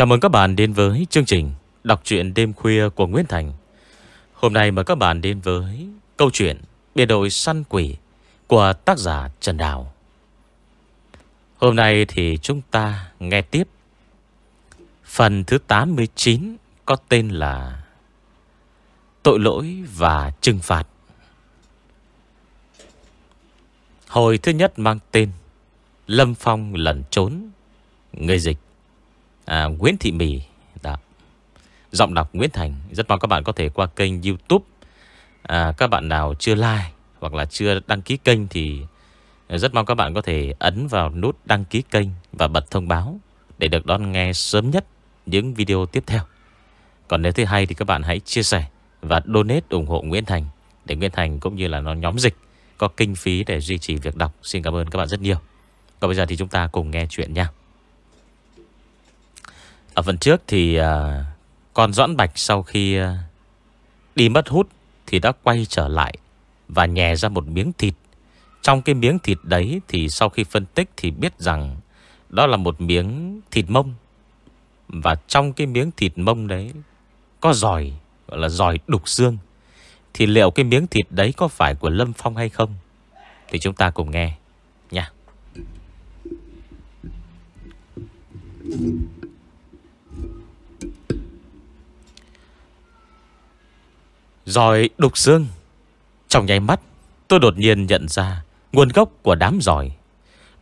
Chào mừng các bạn đến với chương trình Đọc truyện đêm khuya của Nguyễn Thành. Hôm nay mời các bạn đến với câu chuyện Biệt đội săn quỷ của tác giả Trần Đào. Hôm nay thì chúng ta nghe tiếp. Phần thứ 89 có tên là Tội lỗi và trừng phạt. Hồi thứ nhất mang tên Lâm Phong lẩn trốn, Người dịch à, Nguyễn Thị Mì Đó. Giọng đọc Nguyễn Thành. Rất mong các bạn có thể qua kênh youtube. À, Các bạn nào chưa like Hoặc là chưa đăng ký kênh Thì rất mong các bạn có thể ấn vào nút đăng ký kênh Và bật thông báo Để được đón nghe sớm nhất Những video tiếp theo. Còn nếu thấy hay thì các bạn hãy chia sẻ Và donate ủng hộ Nguyễn Thành Để Nguyễn Thành cũng như là nó nhóm dịch Có kinh phí để duy trì việc đọc. Xin cảm ơn các bạn rất nhiều. Còn bây giờ thì chúng ta cùng nghe chuyện nha ở phần trước thì uh, con Doãn Bạch sau khi uh, đi mất hút thì đã quay trở lại và nhè ra một miếng thịt. Trong cái miếng thịt đấy thì sau khi phân tích thì biết rằng đó là một miếng thịt mông. Và trong cái miếng thịt mông đấy có giỏi, gọi là giỏi đục xương. Thì liệu cái miếng thịt đấy có phải của Lâm Phong hay không? Thì chúng ta cùng nghe nha. Giỏi đục xương. Trong nháy mắt, Tôi đột nhiên nhận ra Nguồn gốc của đám giỏi.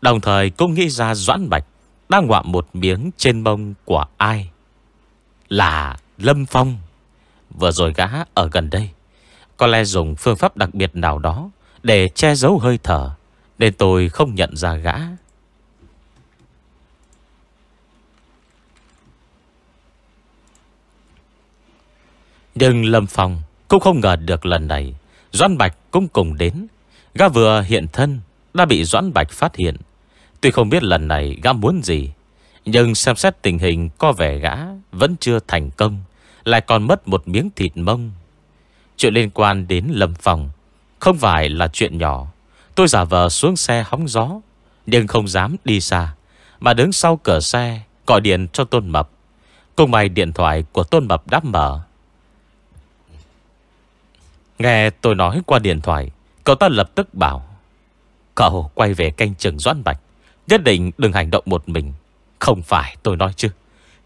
Đồng thời cũng nghĩ ra Doãn Bạch Đang ngoạm một miếng trên mông của ai. Là Lâm Phong. Vừa rồi gã ở gần đây, Có lẽ dùng phương pháp đặc biệt nào đó Để che giấu hơi thở, Nên tôi không nhận ra gã. Nhưng Lâm Phong cũng không ngờ được lần này, Doãn Bạch cũng cùng đến. Gã vừa hiện thân, Đã bị Doãn Bạch phát hiện. Tuy không biết lần này gã muốn gì, Nhưng xem xét tình hình có vẻ gã Vẫn chưa thành công, Lại còn mất một miếng thịt mông. Chuyện liên quan đến Lâm Phòng Không phải là chuyện nhỏ. Tôi giả vờ xuống xe hóng gió, Nhưng không dám đi xa, Mà đứng sau cửa xe Gọi điện cho Tôn Mập. Cùng may điện thoại của Tôn Mập đáp mở Nghe tôi nói qua điện thoại, Cậu ta lập tức bảo, Cậu quay về canh trường Doãn Bạch, Nhất định đừng hành động một mình. Không phải tôi nói chứ.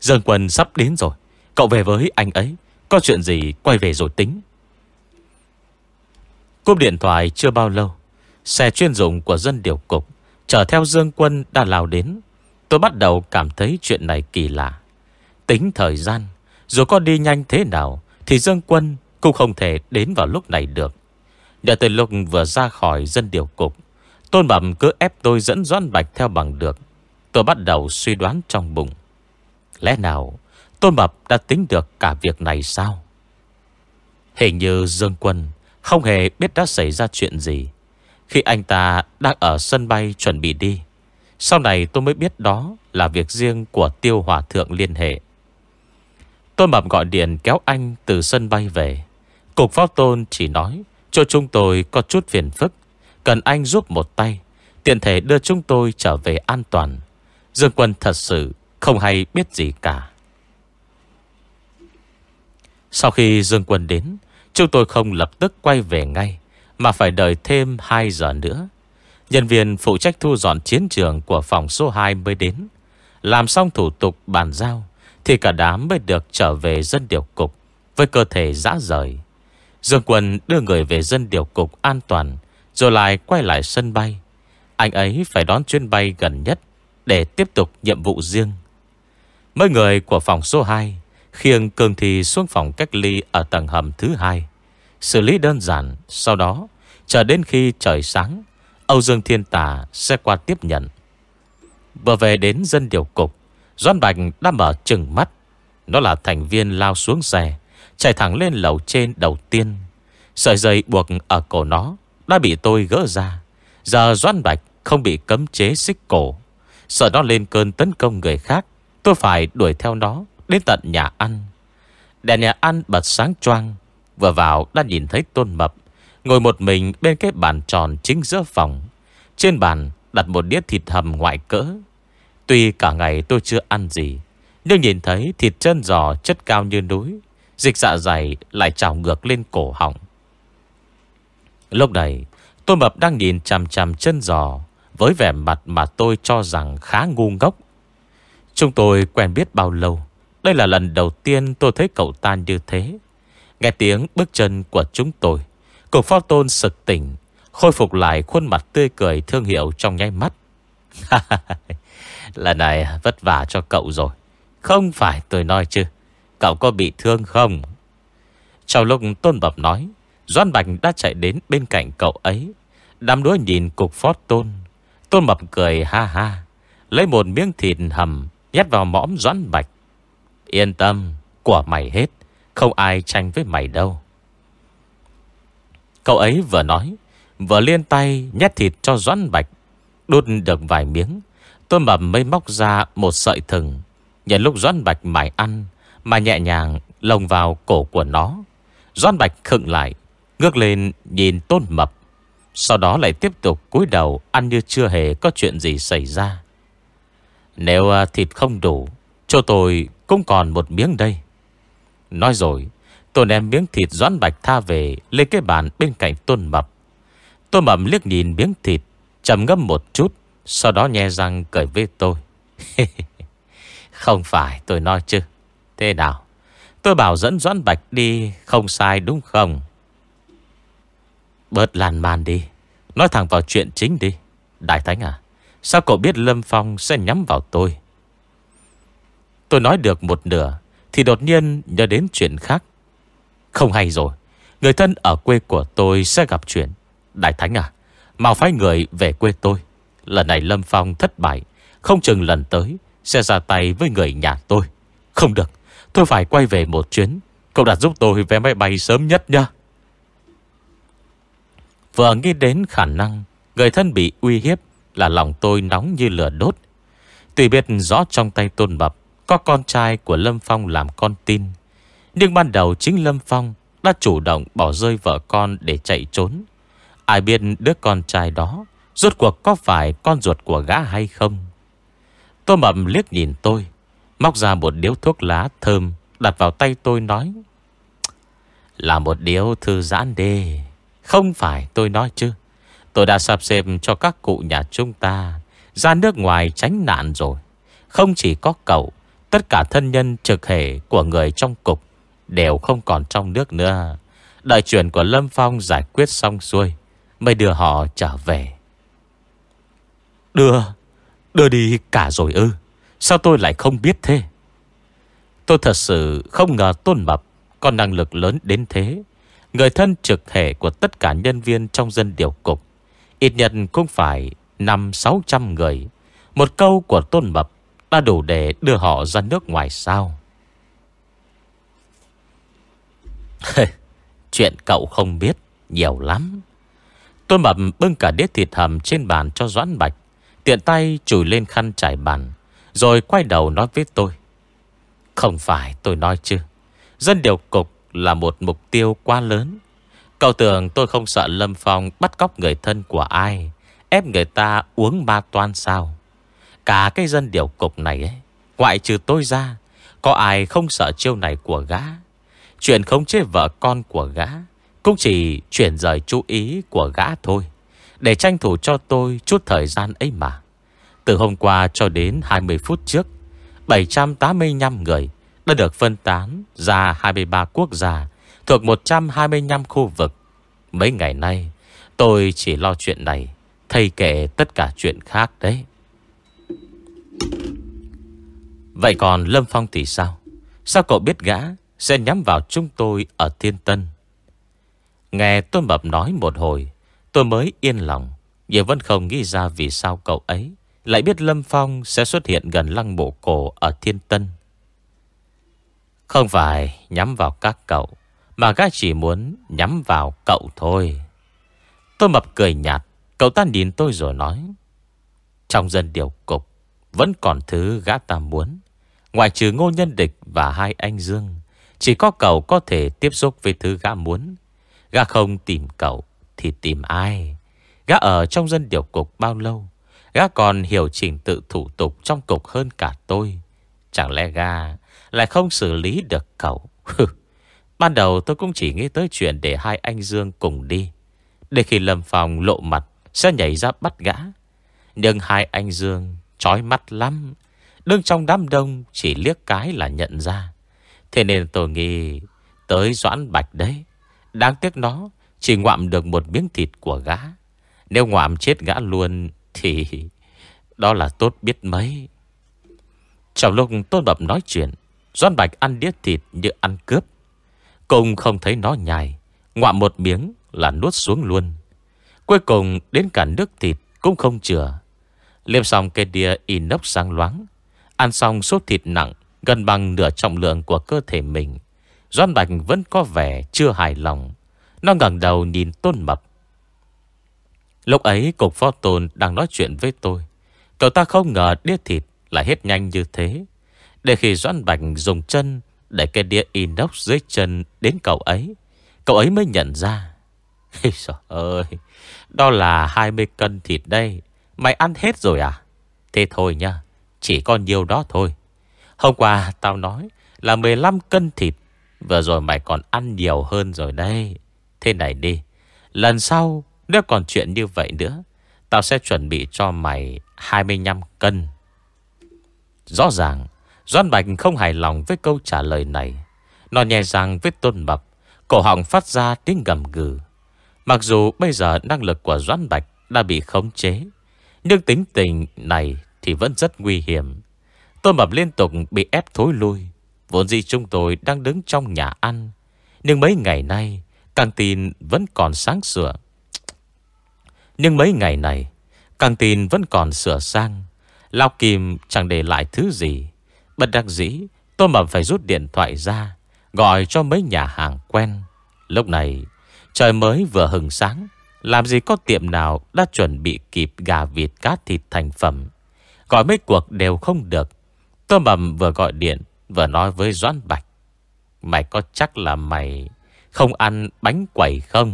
Dương Quân sắp đến rồi, Cậu về với anh ấy, Có chuyện gì quay về rồi tính. Cúp điện thoại chưa bao lâu, Xe chuyên dụng của dân điều cục Chở theo Dương Quân đã lao đến. Tôi bắt đầu cảm thấy chuyện này kỳ lạ. Tính thời gian, Dù có đi nhanh thế nào, Thì Dương Quân cũng không thể đến vào lúc này được. Đã từ lúc vừa ra khỏi dân điều cục, Tôn Bẩm cứ ép tôi dẫn Doan Bạch theo bằng được. Tôi bắt đầu suy đoán trong bụng. Lẽ nào Tôn Bập đã tính được cả việc này sao? Hình như Dương Quân Không hề biết đã xảy ra chuyện gì. Khi anh ta đang ở sân bay chuẩn bị đi, Sau này tôi mới biết đó Là việc riêng của tiêu hòa thượng liên hệ. Tôn Bập gọi điện kéo anh từ sân bay về. Cục phó tôn chỉ nói cho chúng tôi có chút phiền phức. Cần anh giúp một tay. Tiện thể đưa chúng tôi trở về an toàn. Dương quân thật sự không hay biết gì cả. Sau khi Dương quân đến, chúng tôi không lập tức quay về ngay, mà phải đợi thêm 2 giờ nữa. Nhân viên phụ trách thu dọn chiến trường của phòng số 2 mới đến. Làm xong thủ tục bàn giao, thì cả đám mới được trở về dân điều cục với cơ thể dã rời. Dương Quân đưa người về dân điều cục an toàn, Rồi lại quay lại sân bay. Anh ấy phải đón chuyến bay gần nhất Để tiếp tục nhiệm vụ riêng. Mấy người của phòng số 2 Khiêng cường thi xuống phòng cách ly Ở tầng hầm thứ hai, Xử lý đơn giản, Sau đó, Chờ đến khi trời sáng, Âu Dương Thiên Tà sẽ qua tiếp nhận. Vừa về đến dân điều cục Doan Bạch đã mở trừng mắt. Nó là thành viên lao xuống xe. Chạy thẳng lên lầu trên đầu tiên. Sợi dây buộc ở cổ nó Đã bị tôi gỡ ra. Giờ Doan Bạch không bị cấm chế xích cổ. Sợ nó lên cơn tấn công người khác, Tôi phải đuổi theo nó Đến tận nhà ăn. Đèn nhà ăn bật sáng choang, Vừa vào đã nhìn thấy tôn mập Ngồi một mình bên cái bàn tròn chính giữa phòng. Trên bàn đặt một đĩa thịt hầm ngoại cỡ. Tuy cả ngày tôi chưa ăn gì, Nhưng nhìn thấy thịt chân giò chất cao như núi Dịch dạ dày lại trào ngược lên cổ họng. Lúc này Tôi mập đang nhìn chằm chằm chân giò Với vẻ mặt mà tôi cho rằng khá ngu ngốc. Chúng tôi quen biết bao lâu, Đây là lần đầu tiên tôi thấy cậu ta như thế. Nghe tiếng bước chân của chúng tôi Cục pho-tôn sực tỉnh, Khôi phục lại khuôn mặt tươi cười thương hiệu trong nháy mắt. Lần này vất vả cho cậu rồi, Không phải tôi nói chứ. Cậu có bị thương không? Trong lúc Tôn Bập nói Doan Bạch đã chạy đến bên cạnh cậu ấy. Đám đuối nhìn cục phót tôn. Tôn Bập cười ha ha, Lấy một miếng thịt hầm, Nhét vào mõm Doãn Bạch Yên tâm, Của mày hết, Không ai tranh với mày đâu. Cậu ấy vừa nói, Vừa liên tay nhét thịt cho Doãn Bạch Đút được vài miếng. Tôn Bập mới móc ra một sợi thừng. Nhận lúc Doãn Bạch mải ăn mà nhẹ nhàng lồng vào cổ của nó. Doãn Bạch khựng lại, Ngước lên nhìn Tôn Mập, Sau đó lại tiếp tục cúi đầu Ăn như chưa hề có chuyện gì xảy ra. Nếu à, thịt không đủ, Cho tôi cũng còn một miếng đây. Nói rồi, Tôi đem miếng thịt Doãn Bạch tha về Lên cái bàn bên cạnh Tôn Mập. Tôn Mập liếc nhìn miếng thịt, trầm ngâm một chút, Sau đó nhe răng cười với tôi. Không phải, tôi nói chứ. Thế nào? Tôi bảo dẫn Doãn Bạch đi, Không sai đúng không? Bớt làn man đi, Nói thẳng vào chuyện chính đi. Đại Thánh à Sao cậu biết Lâm Phong sẽ nhắm vào tôi? Tôi nói được một nửa, Thì đột nhiên nhớ đến chuyện khác. Không hay rồi, Người thân ở quê của tôi sẽ gặp chuyện. Đại Thánh à Mau phái người về quê tôi. Lần này Lâm Phong thất bại, Không chừng lần tới Sẽ ra tay với người nhà tôi. Không được. Tôi phải quay về một chuyến. Cậu đặt giúp tôi vé máy bay sớm nhất nha Vừa nghĩ đến khả năng, Người thân bị uy hiếp Là lòng tôi nóng như lửa đốt. Tuy biết rõ trong tay tôn bập Có con trai của Lâm Phong làm con tin, Nhưng ban đầu chính Lâm Phong Đã chủ động bỏ rơi vợ con để chạy trốn. Ai biết đứa con trai đó Rốt cuộc có phải con ruột của gã hay không? Tôn mập liếc nhìn tôi Móc ra một điếu thuốc lá thơm, Đặt vào tay tôi nói, Là một điếu thư giãn đê. Không phải tôi nói chứ. Tôi đã sắp xếp cho các cụ nhà chúng ta Ra nước ngoài tránh nạn rồi. Không chỉ có cậu, Tất cả thân nhân trực hệ của người trong cục Đều không còn trong nước nữa. Đại chuyện của Lâm Phong giải quyết xong xuôi, Mới đưa họ trở về. Đưa Đưa đi cả rồi ư? Sao tôi lại không biết thế? Tôi thật sự không ngờ Tôn Mập Có năng lực lớn đến thế. Người thân trực hệ của tất cả nhân viên Trong dân điều cục, Ít nhất cũng phải năm sáu trăm người. Một câu của Tôn Mập Đã đủ để đưa họ ra nước ngoài sao? Chuyện cậu không biết Nhiều lắm. Tôn mập bưng cả đĩa thịt hầm trên bàn cho Doãn Bạch, Tiện tay chùi lên khăn trải bàn. Rồi quay đầu nói với tôi. Không phải tôi nói chứ. Dân điều cục là một mục tiêu quá lớn. Cậu tưởng tôi không sợ Lâm Phong bắt cóc người thân của ai, Ép người ta uống ma toan sao? Cả cái dân điều cục này ấy, Ngoại trừ tôi ra, Có ai không sợ chiêu này của gã? Chuyện không chế vợ con của gã cũng chỉ chuyển rời chú ý của gã thôi, Để tranh thủ cho tôi chút thời gian ấy mà. Từ hôm qua cho đến 20 phút trước 785 người đã được phân tán ra 23 quốc gia thuộc 125 khu vực. Mấy ngày nay, tôi chỉ lo chuyện này, thay kệ tất cả chuyện khác đấy. Vậy còn Lâm Phong thì sao? Sao cậu biết gã sẽ nhắm vào chúng tôi ở Thiên Tân? Nghe tôi mập nói một hồi Tôi mới yên lòng Nhưng vẫn không nghĩ ra vì sao cậu ấy lại biết Lâm Phong sẽ xuất hiện gần lăng mộ cổ Ở Thiên Tân. Không phải nhắm vào các cậu, Mà gã chỉ muốn nhắm vào cậu thôi. Tôi mập cười nhạt, Cậu ta nhìn tôi rồi nói, Trong dân điều cục, Vẫn còn thứ gã ta muốn. Ngoài trừ ngô nhân địch và hai anh Dương, Chỉ có cậu có thể tiếp xúc với thứ gã muốn. Gã không tìm cậu Thì tìm ai? Gã ở trong dân điều cục bao lâu? Gã còn hiểu trình tự thủ tục trong cục hơn cả tôi. Chẳng lẽ gã Lại không xử lý được cậu? Ban đầu tôi cũng chỉ nghĩ tới chuyện Để hai anh Dương cùng đi. Để khi Lâm phòng lộ mặt, Sẽ nhảy ra bắt gã. Nhưng hai anh Dương chói mắt lắm. Đứng trong đám đông, Chỉ liếc cái là nhận ra. Thế nên tôi nghĩ Tới Doãn Bạch đấy. Đáng tiếc nó Chỉ ngoạm được một miếng thịt của gã. Nếu ngoạm chết gã luôn thì đó là tốt biết mấy. Trong lúc Tôn Bập nói chuyện, Doan Bạch ăn đĩa thịt như ăn cướp. Cùng không thấy nó nhài, Ngoạm một miếng là nuốt xuống luôn. Cuối cùng đến cả nước thịt Cũng không chừa. Liêm xong cây đĩa inox sang loáng, Ăn xong số thịt nặng, Gần bằng nửa trọng lượng của cơ thể mình. Doan Bạch vẫn có vẻ chưa hài lòng. Nó ngẩng đầu nhìn Tôn Mập. Lúc ấy cục phó tôn đang nói chuyện với tôi. Cậu ta không ngờ đĩa thịt lại hết nhanh như thế. Để khi Doãn Bạch dùng chân Để cái đĩa inox dưới chân đến cậu ấy Cậu ấy mới nhận ra. Trời ơi, Đó là 20 cân thịt đây. Mày ăn hết rồi à? Thế thôi nha Chỉ còn nhiều đó thôi. Hôm qua tao nói là 15 cân thịt, Vừa rồi mày còn ăn nhiều hơn rồi đây Thế này đi, Lần sau nếu còn chuyện như vậy nữa, Tao sẽ chuẩn bị cho mày 25 cân. Rõ ràng, Doan Bạch không hài lòng với câu trả lời này. Nó nhẹ rằng với tôn mập Cổ họng phát ra tiếng gầm gừ. Mặc dù bây giờ năng lực của Doan Bạch Đã bị khống chế, Nhưng tính tình này Thì vẫn rất nguy hiểm. Tôn mập liên tục bị ép thối lui. Vốn gì chúng tôi đang đứng trong nhà ăn, Nhưng mấy ngày nay, Căng tin vẫn còn sáng sủa. Nhưng mấy ngày này Căng tin vẫn còn sửa sang. Lao Kim chẳng để lại thứ gì. Bất đắc dĩ, Tôi mà phải rút điện thoại ra, Gọi cho mấy nhà hàng quen. Lúc này, Trời mới vừa hừng sáng. Làm gì có tiệm nào đã chuẩn bị kịp gà vịt cá thịt thành phẩm. Gọi mấy cuộc đều không được. Tôi mầm vừa gọi điện, Vừa nói với Doãn Bạch. Mày có chắc là mày Không ăn bánh quẩy không?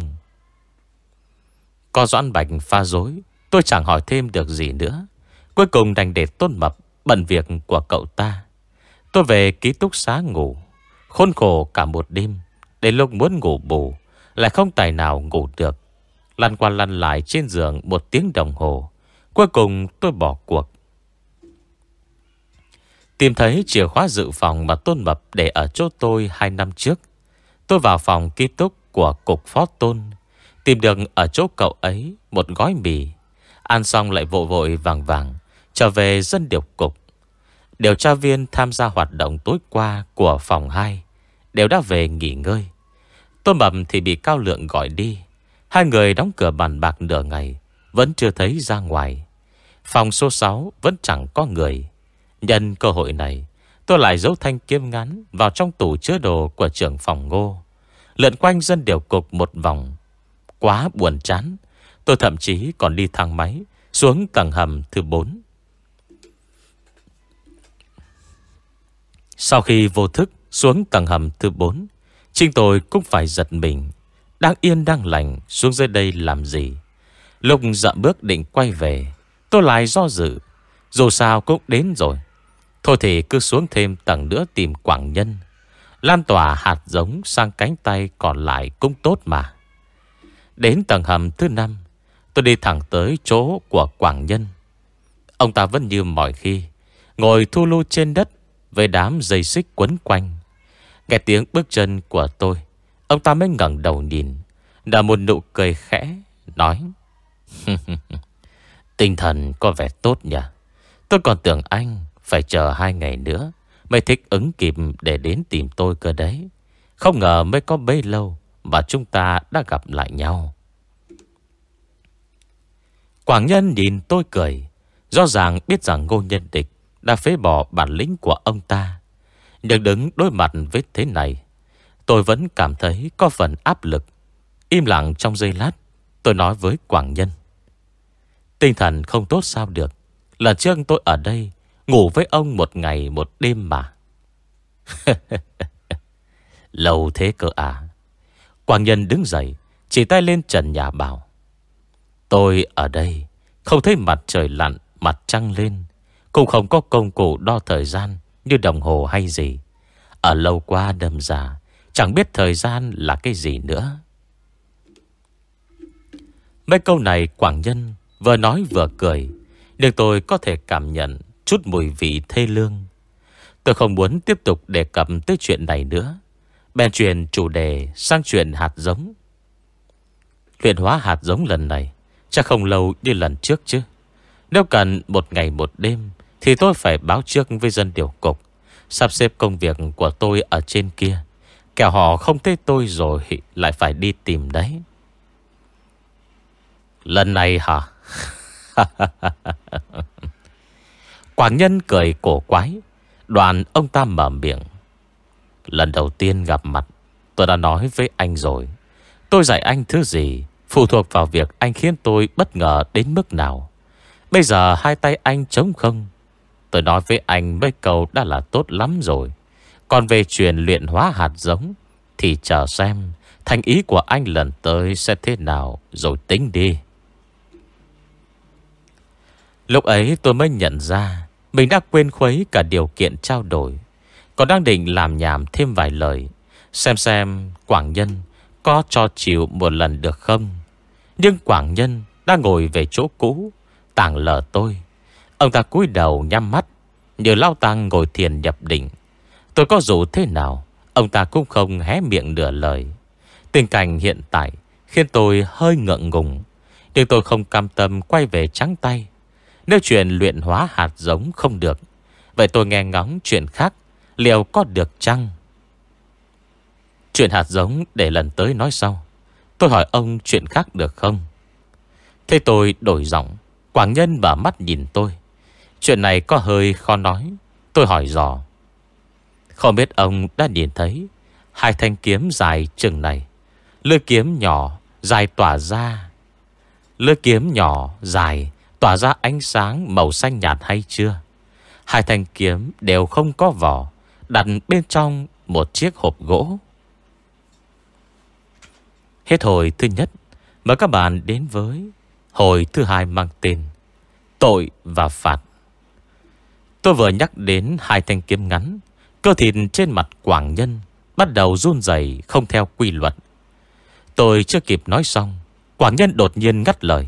Có Doãn Bạch pha dối Tôi chẳng hỏi thêm được gì nữa Cuối cùng đành để tôn mập Bận việc của cậu ta Tôi về ký túc xá ngủ, Khốn khổ cả một đêm, Đến lúc muốn ngủ bù, Lại không tài nào ngủ được Lăn qua lăn lại trên giường một tiếng đồng hồ, Cuối cùng tôi bỏ cuộc Tìm thấy chìa khóa dự phòng mà Tôn Mập để ở chỗ tôi hai năm trước. Tôi vào phòng ký túc của cục phó Tôn. Tìm được ở chỗ cậu ấy một gói mì. Ăn xong lại vội vội vàng vàng. Trở về dân điều cục. Điều tra viên tham gia hoạt động tối qua của phòng 2 đều đã về nghỉ ngơi. Tôn Mập thì bị Cao Lượng gọi đi. Hai người đóng cửa bàn bạc nửa ngày. Vẫn chưa thấy ra ngoài. Phòng số 6 vẫn chẳng có người. Nhân cơ hội này, Tôi lại giấu thanh kiếm ngắn Vào trong tủ chứa đồ của trưởng phòng ngô Lượn quanh dân điều cục một vòng Quá buồn chán. Tôi thậm chí còn đi thang máy, Xuống tầng hầm thứ 4 Sau khi vô thức xuống tầng hầm thứ 4 Trinh tôi cũng phải giật mình. Đang yên, đang lành, Xuống dưới đây làm gì? Lúc dậm bước định quay về, Tôi lại do dự. Dù sao cũng đến rồi. Thôi thì cứ xuống thêm tầng nữa tìm Quảng Nhân. Lan tỏa hạt giống sang cánh tay còn lại cũng tốt mà. Đến tầng hầm thứ năm, Tôi đi thẳng tới chỗ của Quảng Nhân. Ông ta vẫn như mọi khi, Ngồi thu lưu trên đất Với đám dây xích quấn quanh. Nghe tiếng bước chân của tôi, Ông ta mới ngẩng đầu nhìn Đã một nụ cười khẽ, Nói, Tinh thần có vẻ tốt nhỉ? Tôi còn tưởng anh phải chờ hai ngày nữa Mới thích ứng kịp để đến tìm tôi cơ đấy. Không ngờ mới có bấy lâu và chúng ta đã gặp lại nhau. Quảng Nhân nhìn tôi cười, Rõ ràng biết rằng ngô nhân địch Đã phế bỏ bản lĩnh của ông ta. Nhưng đứng đối mặt với thế này, Tôi vẫn cảm thấy có phần áp lực. Im lặng trong giây lát, Tôi nói với Quảng Nhân. Tinh thần không tốt sao được? Lần trước tôi ở đây, Ngủ với ông một ngày một đêm mà. Lâu thế cơ à? Quảng Nhân đứng dậy Chỉ tay lên trần nhà bảo Tôi ở đây Không thấy mặt trời lặn Mặt trăng lên Cũng không có công cụ đo thời gian như đồng hồ hay gì. Ở lâu qua đâm già, chẳng biết thời gian là cái gì nữa. Mấy câu này Quảng Nhân vừa nói vừa cười, nhưng tôi có thể cảm nhận chút mùi vị thê lương. Tôi không muốn tiếp tục đề cập tới chuyện này nữa. Bèn chuyển chủ đề sang chuyện hạt giống. Luyện hóa hạt giống lần này, chắc không lâu như lần trước chứ. Nếu cần một ngày một đêm, thì tôi phải báo trước với dân điều cục. Sắp xếp công việc của tôi ở trên kia. Kẻo họ không thấy tôi rồi lại phải đi tìm đấy. Lần này hả? Quảng Nhân cười cổ quái. Đoàn ông ta mở miệng. Lần đầu tiên gặp mặt, tôi đã nói với anh rồi. Tôi dạy anh thứ gì, phụ thuộc vào việc anh khiến tôi bất ngờ đến mức nào. Bây giờ hai tay anh trống không. Tôi nói với anh mấy câu đã là tốt lắm rồi. Còn về chuyện luyện hóa hạt giống, thì chờ xem thành ý của anh lần tới sẽ thế nào rồi tính đi. Lúc ấy tôi mới nhận ra mình đã quên khuấy cả điều kiện trao đổi. Còn đang định làm nhảm thêm vài lời. Xem xem Quảng Nhân có cho chịu một lần được không. Nhưng Quảng Nhân đang ngồi về chỗ cũ, tàng lờ tôi. Ông ta cúi đầu nhắm mắt, như lao tăng ngồi thiền nhập định. Tôi có dù thế nào, ông ta cũng không hé miệng nửa lời. Tình cảnh hiện tại khiến tôi hơi ngượng ngùng. Nhưng tôi không cam tâm quay về trắng tay. Nếu chuyện luyện hóa hạt giống không được Vậy tôi nghe ngóng chuyện khác Liệu có được chăng? Chuyện hạt giống để lần tới nói sau. Tôi hỏi ông chuyện khác được không? Thế tôi đổi giọng. Quảng Nhân và mắt nhìn tôi. Chuyện này có hơi khó nói. Tôi hỏi dò. Không biết ông đã nhìn thấy Hai thanh kiếm dài chừng này. Lưỡi kiếm nhỏ dài tỏa ra. Lưỡi kiếm nhỏ dài Tỏa ra ánh sáng màu xanh nhạt hay chưa? Hai thanh kiếm đều không có vỏ. Đặt bên trong một chiếc hộp gỗ. Hết hồi thứ nhất, Mời các bạn đến với Hồi thứ hai mang tên Tội và phạt. Tôi vừa nhắc đến hai thanh kiếm ngắn, Cơ thịt trên mặt quảng nhân Bắt đầu run rẩy không theo quy luật. Tôi chưa kịp nói xong, Quảng nhân đột nhiên ngắt lời.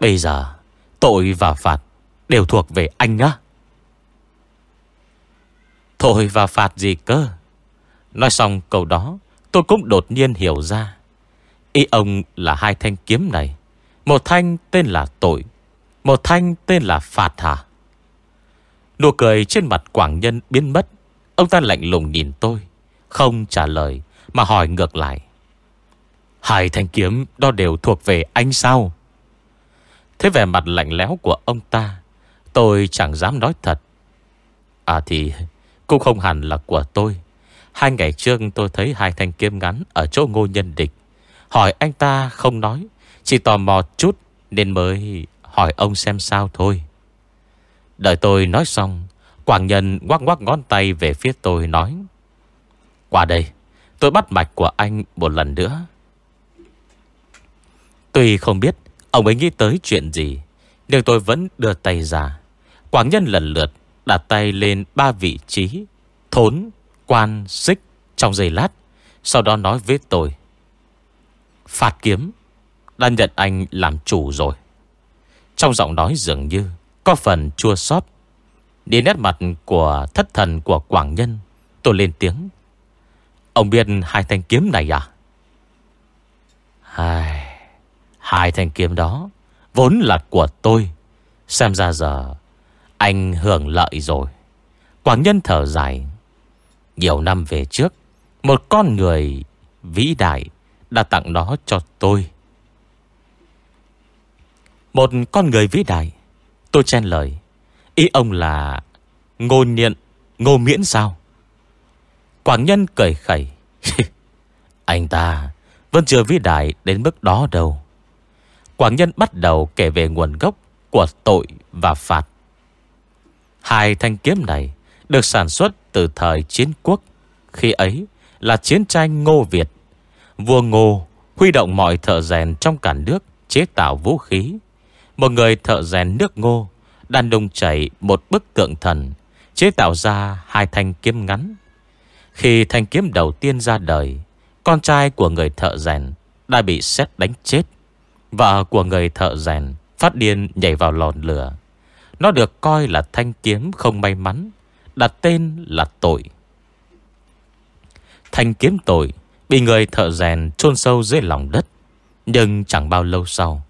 Bây giờ, tội và phạt đều thuộc về anh á. Thôi và phạt gì cơ? Nói xong câu đó, tôi cũng đột nhiên hiểu ra. Ý ông là hai thanh kiếm này. Một thanh tên là tội, một thanh tên là phạt hả? Nụ cười trên mặt quảng nhân biến mất. Ông ta lạnh lùng nhìn tôi, không trả lời mà hỏi ngược lại. Hai thanh kiếm đó đều thuộc về anh sao? Thế vẻ mặt lạnh lẽo của ông ta Tôi chẳng dám nói thật À thì cũng không hẳn là của tôi. Hai ngày trước tôi thấy hai thanh kiếm ngắn Ở chỗ ngô nhân địch. Hỏi anh ta không nói, Chỉ tò mò chút Nên mới hỏi ông xem sao thôi. Đợi tôi nói xong, Quảng nhân ngoắc ngoắc ngón tay về phía tôi nói, Qua đây, Tôi bắt mạch của anh một lần nữa. Tuy không biết Ông ấy nghĩ tới chuyện gì, Nhưng tôi vẫn đưa tay ra. Quảng nhân lần lượt đặt tay lên ba vị trí Thốn, quan, xích Trong giây lát Sau đó nói với tôi Phạt kiếm Đã nhận anh làm chủ rồi. Trong giọng nói dường như Có phần chua xót Đi nét mặt của thất thần của Quảng Nhân Tôi lên tiếng Ông biết hai thanh kiếm này à? Hai Hai thanh kiếm đó Vốn là của tôi Xem ra giờ anh hưởng lợi rồi. Quảng nhân thở dài. Nhiều năm về trước, Một con người vĩ đại Đã tặng nó cho tôi. Một con người vĩ đại, Tôi chen lời. Ý ông là Ngô Niện Ngô Miễn sao? Quảng nhân cười khẩy. Anh ta Vẫn chưa vĩ đại đến mức đó đâu. Quảng Nhân bắt đầu kể về nguồn gốc của tội và phạt. Hai thanh kiếm này được sản xuất từ thời chiến quốc. Khi ấy là chiến tranh Ngô Việt. Vua Ngô huy động mọi thợ rèn trong cả nước chế tạo vũ khí. Một người thợ rèn nước Ngô đang đung chảy một bức tượng thần, Chế tạo ra hai thanh kiếm ngắn Khi thanh kiếm đầu tiên ra đời, Con trai của người thợ rèn Đã bị xét đánh chết Vợ của người thợ rèn Phát điên nhảy vào lòn lửa nó được coi là thanh kiếm không may mắn, Đặt tên là tội. Thanh kiếm tội Bị người thợ rèn chôn sâu dưới lòng đất, Nhưng chẳng bao lâu sau,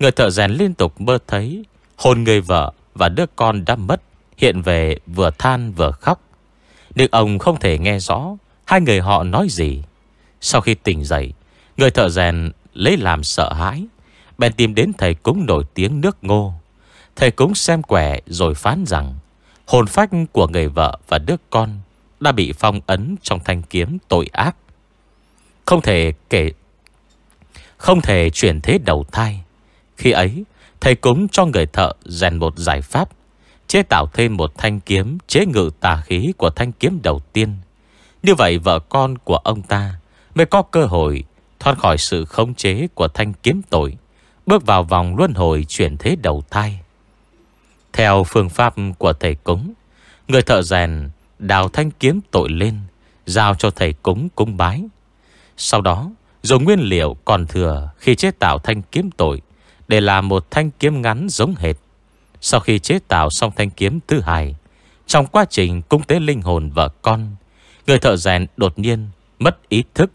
Người thợ rèn liên tục mơ thấy Hồn người vợ và đứa con đã mất, Hiện về vừa than vừa khóc. Nhưng ông không thể nghe rõ Hai người họ nói gì. Sau khi tỉnh dậy, Người thợ rèn lấy làm sợ hãi, Bèn tìm đến thầy cúng nổi tiếng nước ngô. Thầy cúng xem quẻ rồi phán rằng, Hồn phách của người vợ và đứa con Đã bị phong ấn trong thanh kiếm tội ác. Không thể kể, Không thể chuyển thế đầu thai. Khi ấy, Thầy cúng cho người thợ rèn một giải pháp, Chế tạo thêm một thanh kiếm Chế ngự tà khí của thanh kiếm đầu tiên. Như vậy vợ con của ông ta Mới có cơ hội Thoát khỏi sự khống chế của thanh kiếm tội, Bước vào vòng luân hồi chuyển thế đầu thai. Theo phương pháp của thầy cúng, Người thợ rèn đào thanh kiếm tội lên, Giao cho thầy cúng cúng bái. Sau đó dùng nguyên liệu còn thừa Khi chế tạo thanh kiếm tội, Để làm một thanh kiếm ngắn giống hệt. Sau khi chế tạo xong thanh kiếm thứ hai, Trong quá trình cung tế linh hồn vợ con, Người thợ rèn đột nhiên mất ý thức,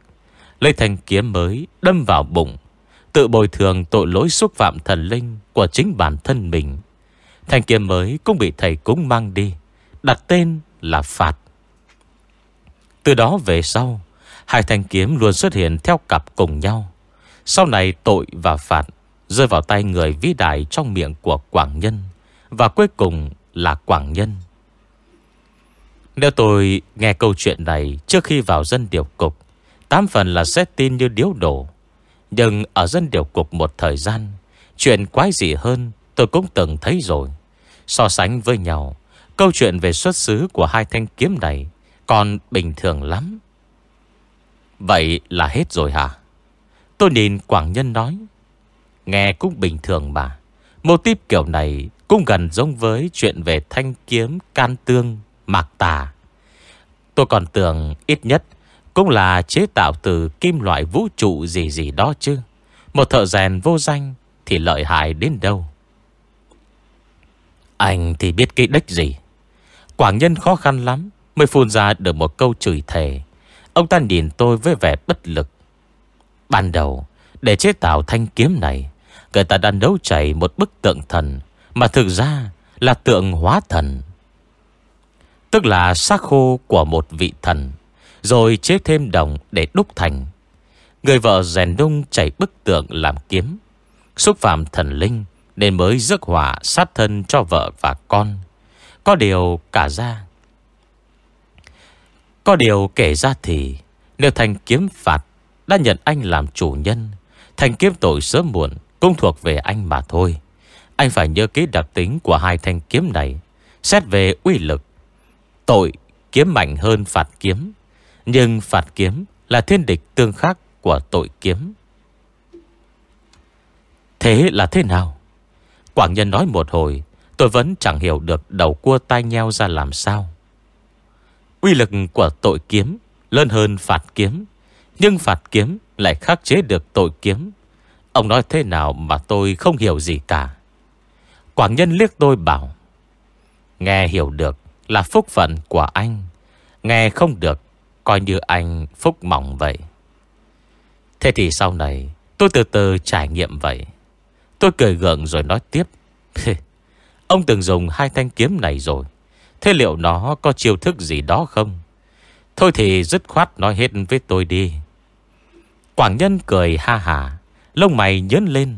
Lấy thanh kiếm mới đâm vào bụng, Tự bồi thường tội lỗi xúc phạm thần linh Của chính bản thân mình. Thanh kiếm mới cũng bị thầy cúng mang đi, Đặt tên là phạt. Từ đó về sau, Hai thanh kiếm luôn xuất hiện theo cặp cùng nhau. Sau này tội và phạt Rơi vào tay người vĩ đại trong miệng của Quảng Nhân, Và cuối cùng là Quảng Nhân. Nếu tôi nghe câu chuyện này Trước khi vào dân điều cục, Tám phần là sẽ tin như điếu đổ. Nhưng ở dân điều cục một thời gian, Chuyện quái gì hơn Tôi cũng từng thấy rồi. So sánh với nhau. Câu chuyện về xuất xứ của hai thanh kiếm này Còn bình thường lắm. Vậy là hết rồi hả? Tôi nhìn Quảng Nhân nói Nghe cũng bình thường mà. Mô típ kiểu này Cũng gần giống với chuyện về thanh kiếm Can tương, mạc tà. Tôi còn tưởng ít nhất Cũng là chế tạo từ kim loại vũ trụ gì gì đó chứ. Một thợ rèn vô danh Thì lợi hại đến đâu? Anh thì biết cái đếch gì? Quảng nhân khó khăn lắm Mới phun ra được một câu chửi thề. Ông ta nhìn tôi với vẻ bất lực. Ban đầu, Để chế tạo thanh kiếm này, Người ta đang đấu chảy một bức tượng thần, Mà thực ra là tượng hóa thần. Tức là xác khô của một vị thần, Rồi chế thêm đồng để đúc thành. Người vợ rèn đung chảy bức tượng làm kiếm, Xúc phạm thần linh nên mới rước hỏa sát thân cho vợ và con. Có điều cả ra Có điều kể ra thì Nếu thành kiếm phạt Đã nhận anh làm chủ nhân, Thành kiếm tội sớm muộn Cũng thuộc về anh mà thôi. Anh phải nhớ kỹ đặc tính của hai thanh kiếm này, Xét về uy lực, Tội kiếm mạnh hơn phạt kiếm. Nhưng phạt kiếm Là thiên địch tương khắc của tội kiếm. Thế là thế nào? Quảng nhân nói một hồi, Tôi vẫn chẳng hiểu được đầu cua tai nheo ra làm sao. Uy lực của tội kiếm Lớn hơn phạt kiếm, Nhưng phạt kiếm lại khắc chế được tội kiếm. Ông nói thế nào mà tôi không hiểu gì cả. Quảng nhân liếc tôi bảo, Nghe hiểu được là phúc phận của anh, Nghe không được Coi như anh phúc mỏng vậy. Thế thì sau này, Tôi từ từ trải nghiệm vậy. Tôi cười gượng rồi nói tiếp. Ông từng dùng hai thanh kiếm này rồi. Thế liệu nó có chiêu thức gì đó không? Thôi thì dứt khoát nói hết với tôi đi. Quảng nhân cười ha hà, Lông mày nhớn lên.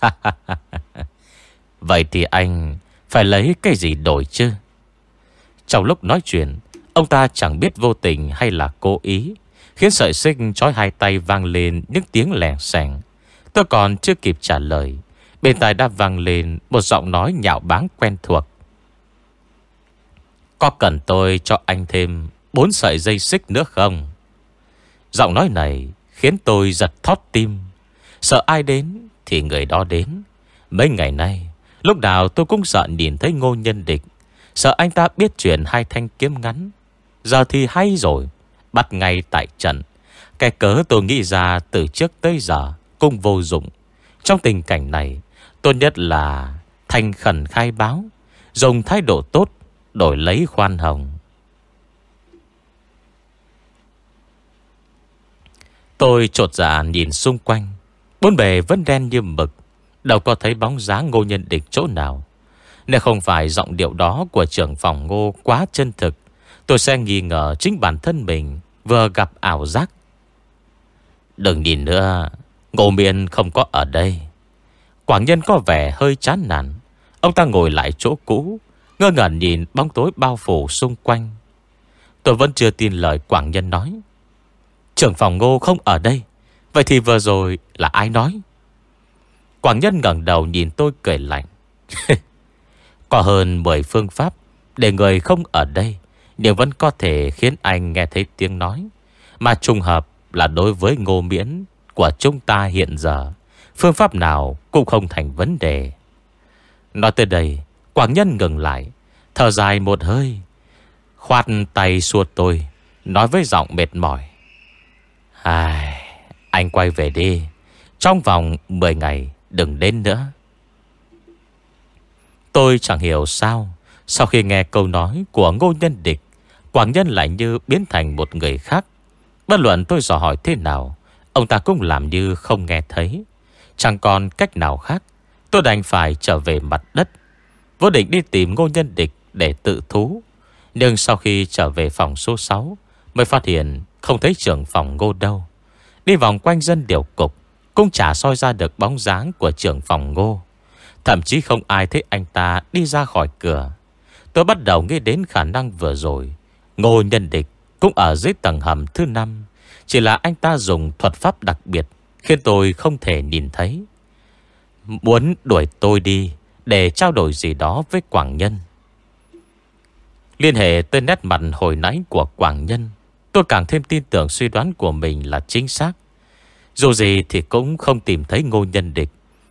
Vậy thì anh Phải lấy cái gì đổi chứ? Trong lúc nói chuyện, Ông ta chẳng biết vô tình hay là cố ý, Khiến sợi xích trói hai tay vang lên Những tiếng lèn sẻng Tôi còn chưa kịp trả lời. Bên tai đã vang lên Một giọng nói nhạo báng quen thuộc. Có cần tôi cho anh thêm Bốn sợi dây xích nữa không? Giọng nói này Khiến tôi giật thót tim. Sợ ai đến thì người đó đến. Mấy ngày nay, Lúc nào tôi cũng sợ nhìn thấy ngô nhân địch. Sợ anh ta biết chuyện hai thanh kiếm ngắn. Giờ thì hay rồi, Bắt ngay tại trận. Cái cớ tôi nghĩ ra từ trước tới giờ cũng vô dụng. Trong tình cảnh này, Tốt nhất là thành khẩn khai báo, Dùng thái độ tốt, Đổi lấy khoan hồng. Tôi trột dạ nhìn xung quanh, Bốn bề vẫn đen như mực, Đâu có thấy bóng dáng ngô nhân địch chỗ nào. Nếu không phải giọng điệu đó Của trưởng phòng ngô quá chân thực, Tôi sẽ nghi ngờ chính bản thân mình Vừa gặp ảo giác. Đừng nhìn nữa Ngô miên không có ở đây. Quảng nhân có vẻ hơi chán nản. Ông ta ngồi lại chỗ cũ, Ngơ ngẩn nhìn bóng tối bao phủ xung quanh. Tôi vẫn chưa tin lời Quảng nhân nói. Trưởng phòng ngô không ở đây, Vậy thì vừa rồi là ai nói? Quảng nhân ngẩng đầu nhìn tôi cười lạnh. Có hơn 10 phương pháp Để người không ở đây, Nhưng vẫn có thể khiến anh nghe thấy tiếng nói, Mà trùng hợp là đối với ngô miễn. Của chúng ta hiện giờ. Phương pháp nào cũng không thành vấn đề. Nói tới đây Quảng nhân ngừng lại Thở dài một hơi. Khoát tay suốt tôi Nói với giọng mệt mỏi. Ai, Anh quay về đi. Trong vòng 10 ngày Đừng đến nữa. Tôi chẳng hiểu sao Sau khi nghe câu nói của ngô nhân địch Quảng nhân lại như biến thành một người khác. Bất luận tôi dò hỏi thế nào Ông ta cũng làm như không nghe thấy. Chẳng còn cách nào khác Tôi đành phải trở về mặt đất. Vô định đi tìm ngô nhân địch để tự thú. Nhưng sau khi trở về phòng số 6 Mới phát hiện không thấy trưởng phòng ngô đâu. Đi vòng quanh dân điều cục, Cũng chả soi ra được bóng dáng của trưởng phòng ngô. Thậm chí không ai thấy anh ta đi ra khỏi cửa. Tôi bắt đầu nghĩ đến khả năng vừa rồi. Ngô nhân địch cũng ở dưới tầng hầm thứ năm. Chỉ là anh ta dùng thuật pháp đặc biệt, Khiến tôi không thể nhìn thấy. Muốn đuổi tôi đi, Để trao đổi gì đó với Quảng Nhân. Liên hệ tới nét mặt hồi nãy của Quảng Nhân, Tôi càng thêm tin tưởng suy đoán của mình là chính xác. Dù gì thì cũng không tìm thấy ngô nhân địch.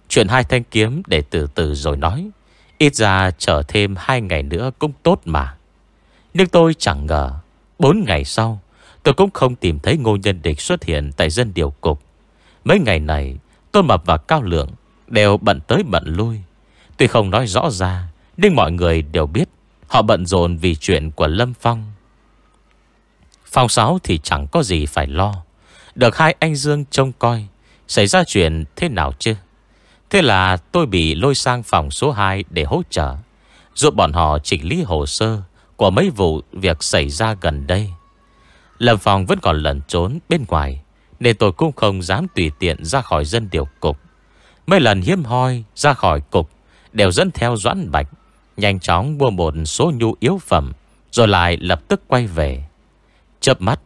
Chuyện hai thanh kiếm để từ từ rồi nói. Ít ra chờ thêm hai ngày nữa cũng tốt mà. Nhưng tôi chẳng ngờ, Bốn ngày sau Tôi cũng không tìm thấy ngô nhân địch xuất hiện Tại dân điều cục. Mấy ngày này, Tôn Mập và Cao Lượng Đều bận tới bận lui. Tuy không nói rõ ra, Nhưng mọi người đều biết Họ bận rộn vì chuyện của Lâm Phong. Phòng 6 thì chẳng có gì phải lo. Được hai anh Dương trông coi, Xảy ra chuyện thế nào chứ? Thế là tôi bị lôi sang phòng số 2 để hỗ trợ, Giúp bọn họ chỉnh lý hồ sơ Của mấy vụ việc xảy ra gần đây. Lâm Phong vẫn còn lẩn trốn bên ngoài, Nên tôi cũng không dám tùy tiện ra khỏi dân điều cục. Mấy lần hiếm hoi ra khỏi cục, Đều dẫn theo Doãn Bạch, Nhanh chóng mua một số nhu yếu phẩm, Rồi lại lập tức quay về. Chớp mắt,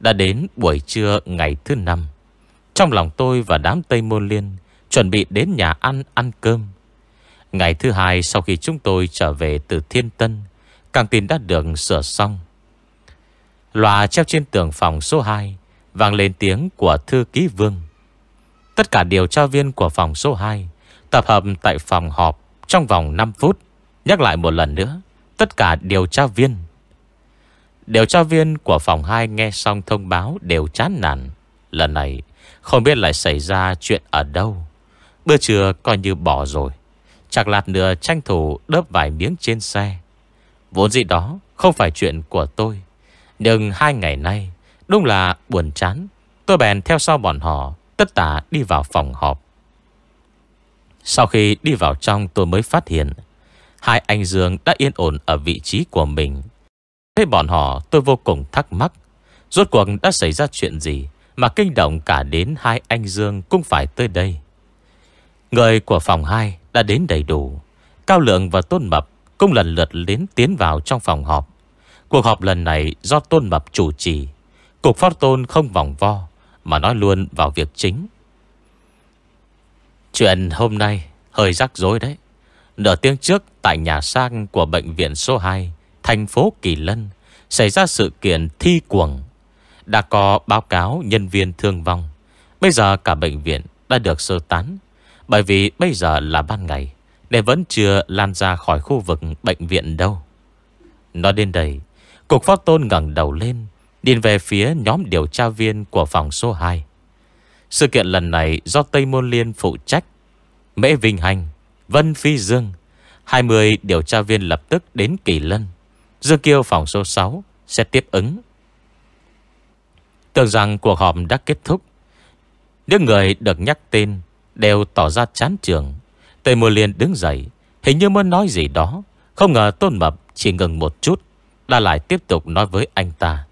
Đã đến buổi trưa ngày thứ năm. Trong lòng tôi và đám Tây Môn Liên Chuẩn bị đến nhà ăn ăn cơm. Ngày thứ hai, sau khi chúng tôi trở về từ Thiên Tân Càng tin đã được sửa xong. Loa treo trên tường phòng số 2 Vang lên tiếng của thư ký vương Tất cả điều tra viên của phòng số 2 Tập hợp tại phòng họp Trong vòng 5 phút Nhắc lại một lần nữa, Tất cả điều tra viên Điều tra viên của phòng 2 nghe xong thông báo đều chán nản. Lần này, không biết lại xảy ra chuyện ở đâu. Bữa trưa coi như bỏ rồi. Chạc lạt nữa tranh thủ đớp vài miếng trên xe. Vốn gì đó không phải chuyện của tôi. Nhưng hai ngày nay, đúng là buồn chán. Tôi bèn theo sau bọn họ, tất tả đi vào phòng họp. Sau khi đi vào trong, tôi mới phát hiện Hai anh Dương đã yên ổn ở vị trí của mình. Thế bọn họ, tôi vô cùng thắc mắc. Rốt cuộc đã xảy ra chuyện gì Mà kinh động cả đến hai anh Dương cũng phải tới đây? Người của phòng 2 đã đến đầy đủ. Cao Lượng và Tôn Mập Cũng lần lượt đến tiến vào trong phòng họp. Cuộc họp lần này do Tôn Mập chủ trì Cục phát tôn không vòng vo Mà nói luôn vào việc chính Chuyện hôm nay hơi rắc rối đấy Nửa tiếng trước tại nhà sang của bệnh viện số 2 thành phố Kỳ Lân xảy ra sự kiện thi cuồng. Đã có báo cáo nhân viên thương vong. Bây giờ cả bệnh viện đã được sơ tán. Bởi vì bây giờ là ban ngày, để vẫn chưa lan ra khỏi khu vực bệnh viện đâu. Nói đến đây Cục phó tôn ngẩng đầu lên điền về phía nhóm điều tra viên của phòng số 2 Sự kiện lần này do Tây Môn Liên phụ trách. Mễ Vinh Hành, Vân Phi Dương 20 điều tra viên lập tức đến Kỳ Lân. Dương Kiêu phòng số 6 Sẽ tiếp ứng. Tưởng rằng cuộc họp đã kết thúc, Những người được nhắc tên Đều tỏ ra chán trường Tây Môn Liên đứng dậy, Hình như muốn nói gì đó, Không ngờ Tôn Mập chỉ ngừng một chút. Đã lại tiếp tục nói với anh ta.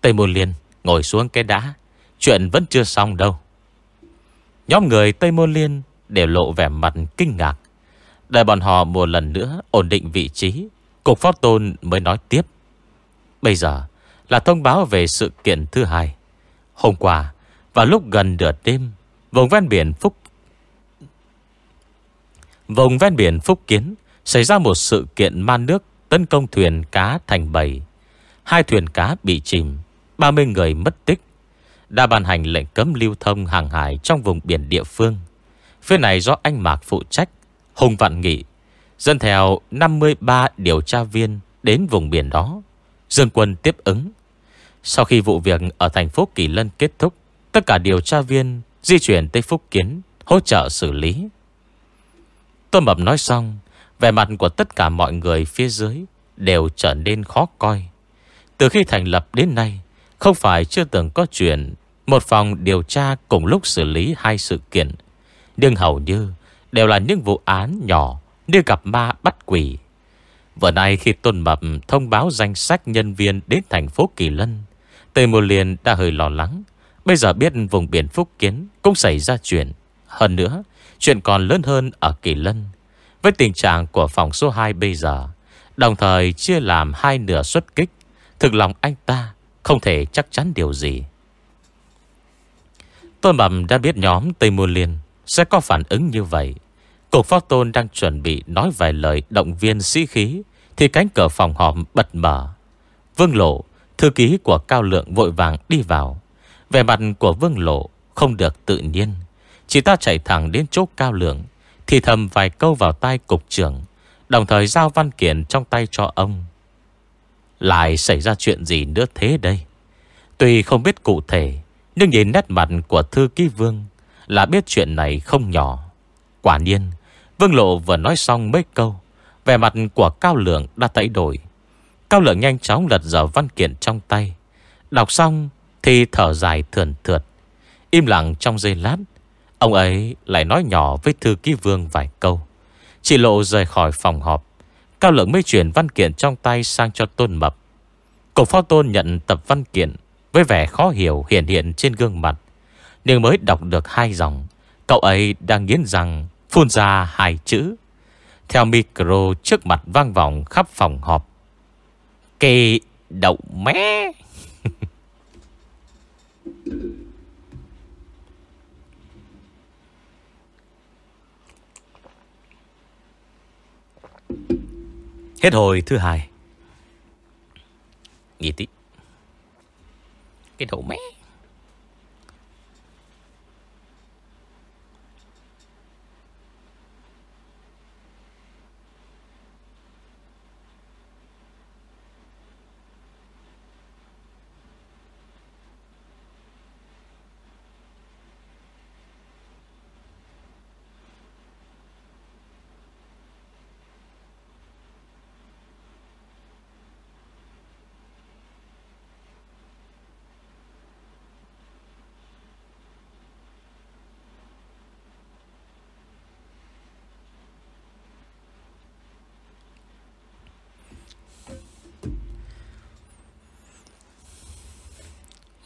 Tây Môn Liên ngồi xuống cái đá, Chuyện vẫn chưa xong đâu. Nhóm người Tây Môn Liên Đều lộ vẻ mặt kinh ngạc. Đợi bọn họ một lần nữa ổn định vị trí, Cục Pháp Tôn mới nói tiếp. Bây giờ là thông báo về sự kiện thứ hai. Hôm qua, Vào lúc gần nửa đêm, Vùng ven biển Phúc Vùng ven biển Phúc Kiến Xảy ra một sự kiện man nước Tấn công thuyền cá thành bầy. Hai thuyền cá bị chìm 30 người mất tích. Đã ban hành lệnh cấm lưu thông hàng hải Trong vùng biển địa phương. Phía này do anh Mạc phụ trách, Hùng Vạn Nghị Dân theo 53 điều tra viên Đến vùng biển đó. Dương quân tiếp ứng. Sau khi vụ việc ở thành phố Kỳ Lân kết thúc, Tất cả điều tra viên Di chuyển tới Phúc Kiến Hỗ trợ xử lý. Tôn Mập nói xong Vẻ mặt của tất cả mọi người phía dưới Đều trở nên khó coi. Từ khi thành lập đến nay, Không phải chưa từng có chuyện Một phòng điều tra cùng lúc xử lý hai sự kiện. Nhưng hầu như Đều là những vụ án nhỏ Như gặp ma bắt quỷ. Vừa nay khi Tôn Mập thông báo danh sách nhân viên đến thành phố Kỳ Lân, Tây Mô Liên đã hơi lo lắng. Bây giờ biết vùng biển Phúc Kiến cũng xảy ra chuyện. Hơn nữa, Chuyện còn lớn hơn ở Kỳ Lân. Với tình trạng của phòng số 2 bây giờ, Đồng thời chia làm hai nửa xuất kích. Thực lòng anh ta Không thể chắc chắn điều gì. Tôn Mầm đã biết nhóm Tây Môn Liên Sẽ có phản ứng như vậy. Cục Phó Tôn đang chuẩn bị nói vài lời động viên sĩ khí, Thì cánh cửa phòng họp bật mở. Vương Lộ, Thư ký của Cao Lượng vội vàng đi vào. Về mặt của Vương Lộ Không được tự nhiên. Chị ta chạy thẳng đến chỗ Cao Lượng. Thì thầm vài câu vào tai cục trưởng, Đồng thời giao văn kiện trong tay cho ông. Lại xảy ra chuyện gì nữa thế đây? Tuy không biết cụ thể, Nhưng nhìn nét mặt của thư ký vương Là biết chuyện này không nhỏ. Quả nhiên, Vương Lộ vừa nói xong mấy câu, Vẻ mặt của Cao Lượng đã thay đổi. Cao Lượng nhanh chóng lật dở văn kiện trong tay. Đọc xong Thì thở dài thườn thượt, Im lặng trong giây lát Ông ấy lại nói nhỏ với thư ký vương vài câu. Chị Lộ rời khỏi phòng họp. Cao Lượng mới chuyển văn kiện trong tay sang cho Tôn Mập. Cổ phó Tôn nhận tập văn kiện Với vẻ khó hiểu hiện hiện trên gương mặt. Nhưng mới đọc được hai dòng, Cậu ấy đang nghiến rằng Phun ra hai chữ. Theo micro trước mặt vang vọng khắp phòng họp. Kê đậu mé. Hết hồi thứ hai. Nghỉ tí. Cái đầu mẹ.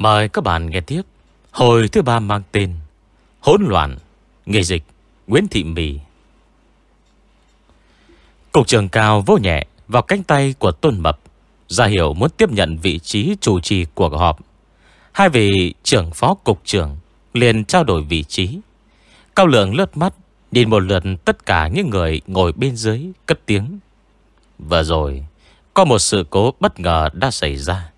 Mời các bạn nghe tiếp. Hồi thứ ba mang tên Hỗn loạn Nghề dịch Nguyễn Thị Mì. Cục trưởng cao vô nhẹ Vào cánh tay của Tôn Mập, ra hiểu muốn tiếp nhận vị trí chủ trì cuộc họp. Hai vị trưởng phó cục trưởng liền trao đổi vị trí. Cao lượng lướt mắt, Nhìn một lượt tất cả những người ngồi bên dưới, Cất tiếng. Vừa rồi, Có một sự cố bất ngờ đã xảy ra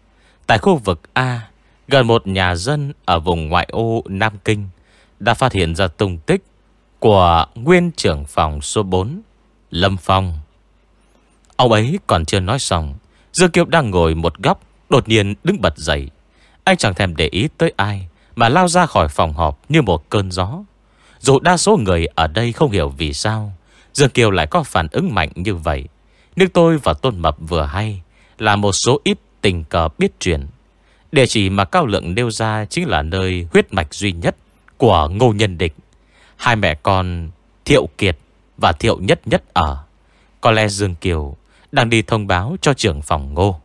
Tại khu vực A Gần một nhà dân ở vùng ngoại ô Nam Kinh đã phát hiện ra tung tích của nguyên trưởng phòng số 4, Lâm Phong. Ông ấy còn chưa nói xong Dương Kiều đang ngồi một góc Đột nhiên đứng bật dậy. Anh chẳng thèm để ý tới ai Mà lao ra khỏi phòng họp như một cơn gió. Dù đa số người ở đây không hiểu vì sao Dương Kiều lại có phản ứng mạnh như vậy. Nhưng tôi và Tôn Mập vừa hay Là một số ít tình cờ biết chuyện. Địa chỉ mà Cao Lượng nêu ra Chính là nơi huyết mạch duy nhất Của Ngô Nhân Địch. Hai mẹ con Thiệu Kiệt và Thiệu Nhất Nhất ở Có lẽ Dương Kiều Đang đi thông báo cho trưởng phòng Ngô.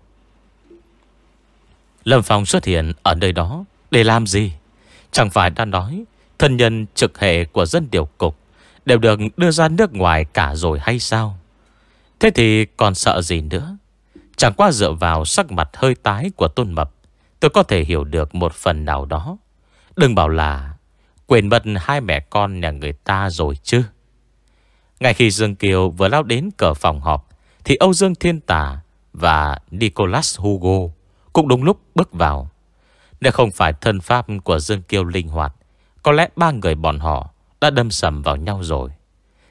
Lâm Phong xuất hiện ở nơi đó Để làm gì? Chẳng phải đã nói Thân nhân trực hệ của dân điều cục Đều được đưa ra nước ngoài cả rồi hay sao? Thế thì còn sợ gì nữa? Chẳng qua dựa vào sắc mặt hơi tái của Tôn Mập Tôi có thể hiểu được một phần nào đó. Đừng bảo là Quên mất hai mẹ con nhà người ta rồi chứ. Ngay khi Dương Kiều vừa lao đến cửa phòng họp, Thì Âu Dương Thiên Tà Và Nicholas Hugo Cũng đúng lúc bước vào. Nếu không phải thân pháp của Dương Kiều linh hoạt, Có lẽ ba người bọn họ Đã đâm sầm vào nhau rồi.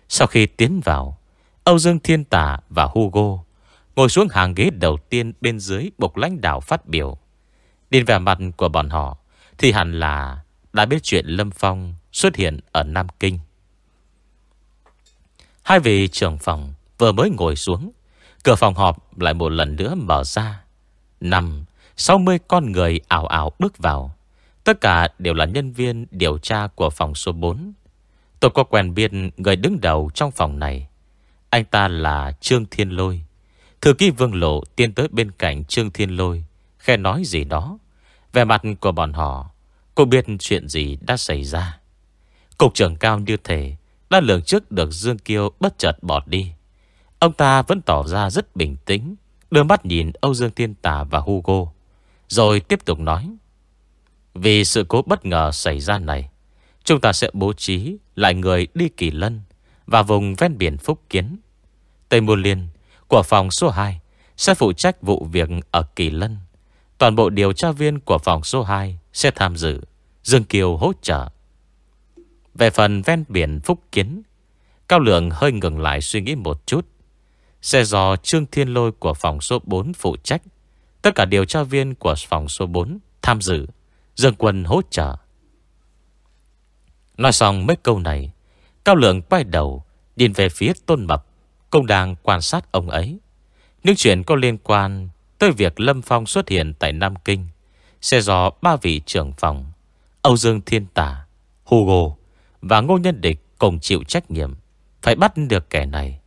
Sau khi tiến vào, Âu Dương Thiên Tà và Hugo Ngồi xuống hàng ghế đầu tiên bên dưới Bục lãnh đạo phát biểu. Nhìn vẻ mặt của bọn họ Thì hẳn là đã biết chuyện Lâm Phong xuất hiện ở Nam Kinh. Hai vị trưởng phòng vừa mới ngồi xuống. Cửa phòng họp lại một lần nữa mở ra. Năm, sáu mươi con người ảo ảo bước vào. Tất cả đều là nhân viên điều tra của phòng số 4. Tôi có quen biết người đứng đầu trong phòng này. Anh ta là Trương Thiên Lôi. Thư ký vương lộ tiến tới bên cạnh Trương Thiên Lôi. Khe nói gì đó. Về mặt của bọn họ, Cô biết chuyện gì đã xảy ra. Cục trưởng cao như thế, Đã lường trước được Dương Kiêu bất chợt bỏ đi. Ông ta vẫn tỏ ra rất bình tĩnh, Đưa mắt nhìn Âu Dương Thiên Tà và Hugo, Rồi tiếp tục nói, Vì sự cố bất ngờ xảy ra này, Chúng ta sẽ bố trí Lại người đi Kỳ Lân Và vùng ven biển Phúc Kiến. Tây Môn Liên Của phòng số 2 Sẽ phụ trách vụ việc ở Kỳ Lân. Toàn bộ điều tra viên của phòng số 2 Sẽ tham dự. Dương Kiều hỗ trợ. Về phần ven biển Phúc Kiến, Cao Lượng hơi ngừng lại suy nghĩ một chút. Xe do Trương Thiên Lôi của phòng số 4 phụ trách. Tất cả điều tra viên của phòng số 4 tham dự. Dương Quân hỗ trợ. Nói xong mấy câu này, Cao Lượng quay đầu, Nhìn về phía Tôn Mập công đang quan sát ông ấy. Những chuyện có liên quan Tới việc Lâm Phong xuất hiện tại Nam Kinh, Sẽ do ba vị trưởng phòng, Âu Dương Thiên Tả, Hugo Và Ngô Nhân Địch cùng chịu trách nhiệm, Phải bắt được kẻ này.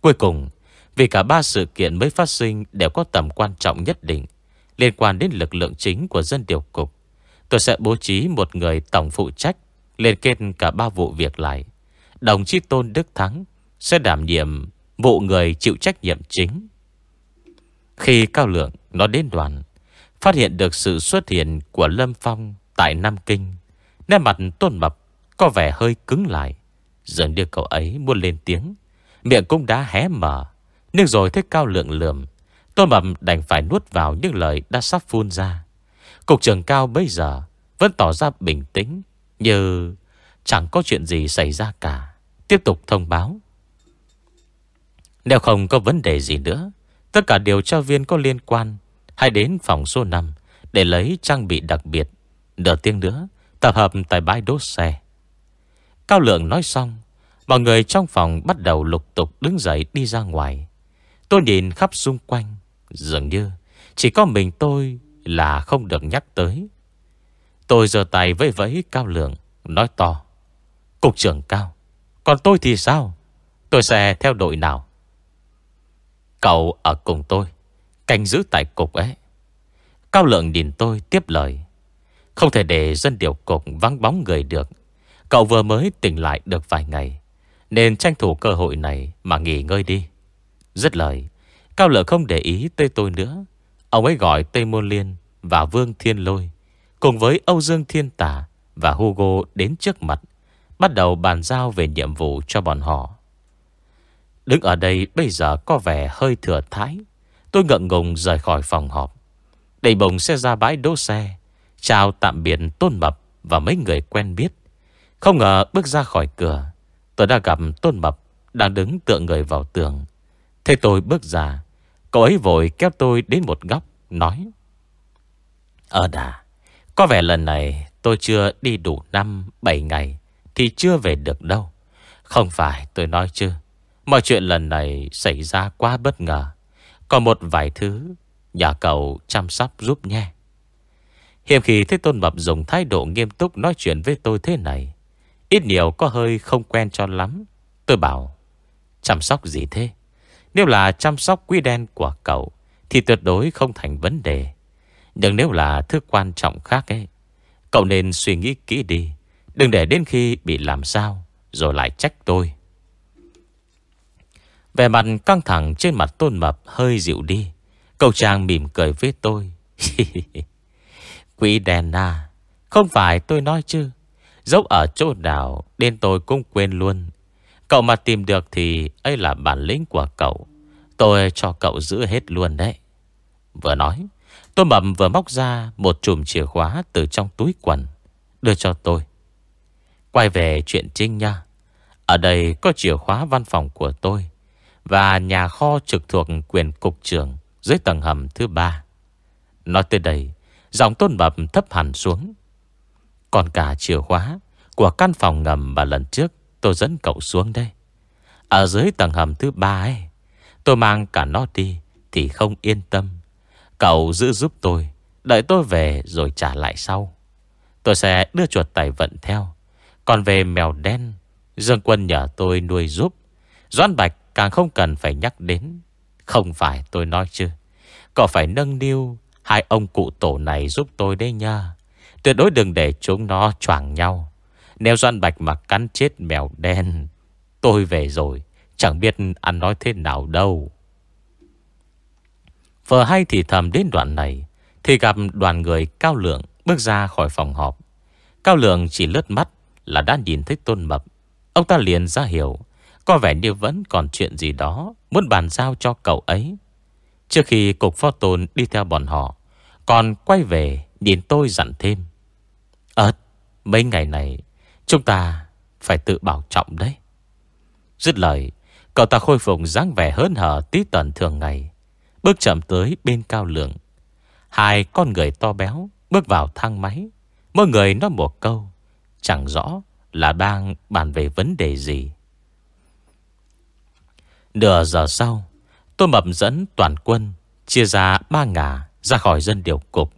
Cuối cùng, Vì cả ba sự kiện mới phát sinh Đều có tầm quan trọng nhất định Liên quan đến lực lượng chính của dân điều cục, Tôi sẽ bố trí một người tổng phụ trách Liên kết cả ba vụ việc lại. Đồng chí Tôn Đức Thắng Sẽ đảm nhiệm vụ người chịu trách nhiệm chính. Khi Cao Lượng nó đến đoàn, Phát hiện được sự xuất hiện của Lâm Phong Tại Nam Kinh, Nét mặt tôn mập Có vẻ hơi cứng lại. Dường như cậu ấy muốn lên tiếng, Miệng cũng đã hé mở, Nhưng rồi thấy cao lượng lườm, Tôn mập đành phải nuốt vào những lời đã sắp phun ra. Cục trưởng cao bây giờ Vẫn tỏ ra bình tĩnh, Như chẳng có chuyện gì xảy ra cả. Tiếp tục thông báo. Nếu không có vấn đề gì nữa Tất cả điều tra viên có liên quan. Hãy đến phòng số 5 Để lấy trang bị đặc biệt. Nửa tiếng nữa, Tập hợp tại bãi đốt xe. Cao lượng nói xong, Mọi người trong phòng bắt đầu lục tục đứng dậy đi ra ngoài. Tôi nhìn khắp xung quanh, Dường như Chỉ có mình tôi là không được nhắc tới. Tôi giơ tay với vẫy cao lượng, Nói to, Cục trưởng cao, Còn tôi thì sao? Tôi sẽ theo đội nào? Cậu ở cùng tôi. Canh giữ tại cục ấy. Cao lượng nhìn tôi tiếp lời. Không thể để dân điều cục vắng bóng người được. Cậu vừa mới tỉnh lại được vài ngày. Nên tranh thủ cơ hội này Mà nghỉ ngơi đi. Rất lời, Cao lượng không để ý tới tôi nữa. Ông ấy gọi Tây Môn Liên Và Vương Thiên Lôi, Cùng với Âu Dương Thiên Tả Và Hugo đến trước mặt, Bắt đầu bàn giao về nhiệm vụ cho bọn họ. Đứng ở đây bây giờ có vẻ hơi thừa thái Tôi ngận ngùng rời khỏi phòng họp. Đẩy bồng xe ra bãi đỗ xe. Chào tạm biệt Tôn Mập Và mấy người quen biết. Không ngờ bước ra khỏi cửa, Tôi đã gặp Tôn Mập Đang đứng tựa người vào tường. Thế tôi bước ra, Cậu ấy vội kéo tôi đến một góc, Nói Ờ đà, Có vẻ lần này tôi chưa đi đủ năm, bảy ngày Thì chưa về được đâu. Không phải tôi nói chứ Mọi chuyện lần này xảy ra quá bất ngờ. Còn một vài thứ Nhà cậu chăm sóc giúp nhé. Hiểm khi thấy Tôn Mập dùng thái độ nghiêm túc nói chuyện với tôi thế này. Ít nhiều có hơi không quen cho lắm. Tôi bảo, Chăm sóc gì thế? Nếu là chăm sóc quý đen của cậu Thì tuyệt đối không thành vấn đề. Nhưng nếu là thứ quan trọng khác ấy, Cậu nên suy nghĩ kỹ đi. Đừng để đến khi bị làm sao Rồi lại trách tôi. Về mặt căng thẳng trên mặt tôn mập hơi dịu đi. Cậu chàng mỉm cười với tôi. Quỷ đèn à Không phải tôi nói chứ? Dốc ở chỗ nào, Đến tôi cũng quên luôn. Cậu mà tìm được thì ấy là bản lĩnh của cậu. Tôi cho cậu giữ hết luôn đấy. Vừa nói Tôi mầm vừa móc ra Một chùm chìa khóa từ trong túi quần, Đưa cho tôi. Quay về chuyện Trinh nha. Ở đây có chìa khóa văn phòng của tôi. Và nhà kho trực thuộc quyền cục trưởng Dưới tầng hầm thứ ba. Nói tới đây, Giọng tôn mập thấp hẳn xuống. Còn cả chìa khóa Của căn phòng ngầm mà lần trước Tôi dẫn cậu xuống đây. Ở dưới tầng hầm thứ ba ấy, Tôi mang cả nó đi Thì không yên tâm. Cậu giữ giúp tôi, Đợi tôi về rồi trả lại sau. Tôi sẽ đưa chuột tài vận theo. Còn về mèo đen, Dương quân nhờ tôi nuôi giúp Doan Bạch càng không cần phải nhắc đến. Không phải tôi nói chứ. Có phải nâng niu Hai ông cụ tổ này giúp tôi đấy nha? Tuyệt đối đừng để chúng nó choảng nhau. Nếu Doan Bạch mà cắn chết mèo đen, Tôi về rồi, Chẳng biết ăn nói thế nào đâu. Vợ hay thì thầm đến đoạn này, Thì gặp đoàn người cao lượng Bước ra khỏi phòng họp. Cao lượng chỉ lướt mắt Là đã nhìn thấy tôn mập. Ông ta liền ra hiểu có vẻ như vẫn còn chuyện gì đó Muốn bàn giao cho cậu ấy. Trước khi cục phó tôn đi theo bọn họ, Còn quay về Nhìn tôi dặn thêm. Ơt mấy ngày này, Chúng ta phải tự bảo trọng đấy. Dứt lời, Cậu ta khôi phục dáng vẻ hớn hở tí tần thường ngày, Bước chậm tới bên cao lượng. Hai con người to béo Bước vào thang máy, Mỗi người nói một câu, Chẳng rõ là đang bàn về vấn đề gì. Nửa giờ sau Tôi mập dẫn toàn quân Chia ra ba ngả ra khỏi dân điều cục.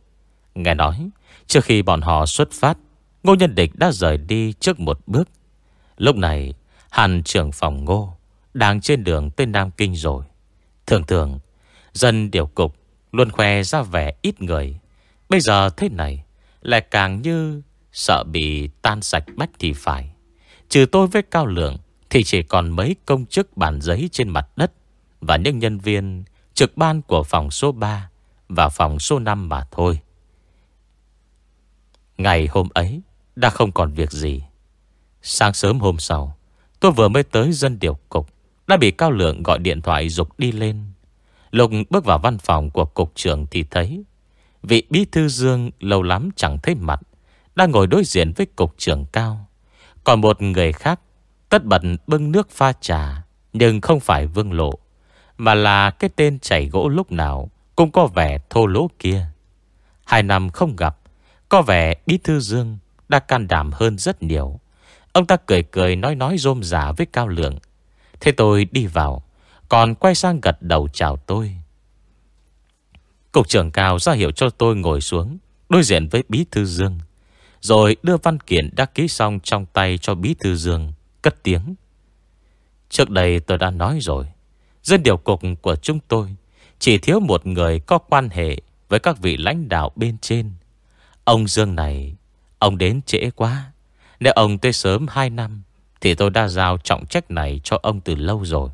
Nghe nói, Trước khi bọn họ xuất phát, Ngô Nhân Địch đã rời đi trước một bước. Lúc này, Hàn trưởng phòng ngô Đang trên đường tới Nam Kinh rồi. Thường thường, Dân điều cục Luôn khoe ra vẻ ít người. Bây giờ thế này Lại càng như sợ bị tan sạch bách thì phải. Trừ tôi với Cao Lượng thì chỉ còn mấy công chức bàn giấy trên mặt đất Và những nhân viên trực ban của phòng số 3 Và phòng số 5 mà thôi. Ngày hôm ấy Đã không còn việc gì. Sáng sớm hôm sau, Tôi vừa mới tới dân điều cục, Đã bị Cao Lượng gọi điện thoại dục đi lên. Lục bước vào văn phòng của cục trưởng thì thấy, Vị bí thư Dương lâu lắm chẳng thấy mặt, Đang ngồi đối diện với cục trưởng cao. Còn một người khác Tất bật bưng nước pha trà, Nhưng không phải vương lộ, Mà là cái tên chảy gỗ lúc nào Cũng có vẻ thô lỗ kia. Hai năm không gặp, Có vẻ bí thư Dương Đã can đảm hơn rất nhiều. Ông ta cười cười nói nói rôm giả với cao lượng. Thế tôi đi vào, còn quay sang gật đầu chào tôi. Cục trưởng cao ra hiệu cho tôi ngồi xuống, Đối diện với Bí Thư Dương, Rồi đưa văn kiện đã ký xong trong tay cho Bí Thư Dương. Cất tiếng Trước đây tôi đã nói rồi Dân điều cục của chúng tôi, Chỉ thiếu một người có quan hệ Với các vị lãnh đạo bên trên Ông Dương này, Ông đến trễ quá Nếu ông tới sớm 2 năm, Thì tôi đã giao trọng trách này cho ông từ lâu rồi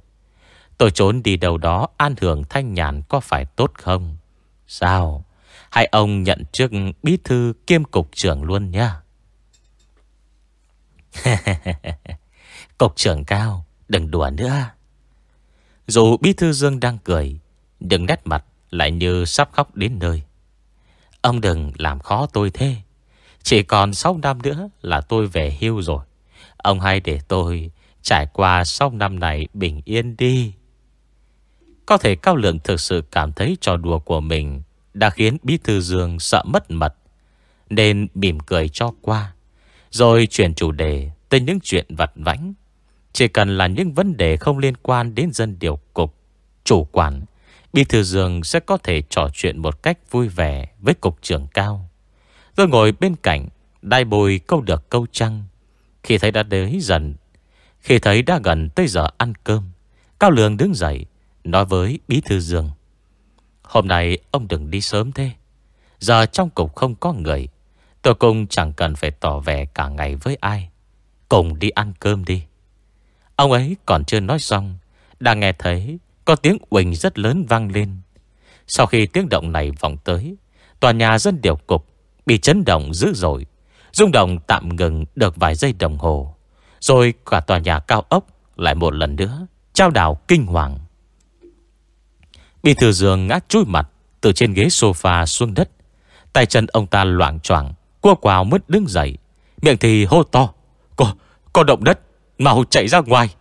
Tôi trốn đi đâu đó an hưởng thanh nhàn có phải tốt không? Sao? Hai ông nhận chức bí thư kiêm cục trưởng luôn nha. cục trưởng cao, đừng đùa nữa. Dù bí thư Dương đang cười, đừng nét mặt lại như sắp khóc đến nơi. Ông đừng làm khó tôi thế. Chỉ còn 6 năm nữa là tôi về hưu rồi. Ông hãy để tôi trải qua 6 năm này bình yên đi. Có thể Cao Lượng thực sự cảm thấy trò đùa của mình Đã khiến Bí Thư Dương sợ mất mật Nên mỉm cười cho qua Rồi chuyển chủ đề Tới những chuyện vặt vãnh chỉ cần là những vấn đề không liên quan đến dân điều cục, Chủ quản, Bí Thư Dương sẽ có thể trò chuyện một cách vui vẻ với cục trưởng cao. Tôi ngồi bên cạnh, Đai bồi câu được câu trăng Khi thấy đã đến dần, Khi thấy đã gần tới giờ ăn cơm, Cao Lương đứng dậy, Nói với Bí Thư Dương. Hôm nay ông đừng đi sớm thế. Giờ trong cục không có người. Tôi cũng chẳng cần phải tỏ vẻ cả ngày với ai. Cùng đi ăn cơm đi. Ông ấy còn chưa nói xong Đã nghe thấy Có tiếng quỳnh rất lớn vang lên. Sau khi tiếng động này vọng tới Tòa nhà dân điều cục Bị chấn động dữ dội rung động tạm ngừng được vài giây đồng hồ Rồi cả tòa nhà cao ốc Lại một lần nữa Trao đảo kinh hoàng. Bị thừa giường ngã chui mặt Từ trên ghế sofa xuống đất Tay chân ông ta loạn troảng Cua quào mất đứng dậy Miệng thì hô to Có, có động đất! Màu chạy ra ngoài.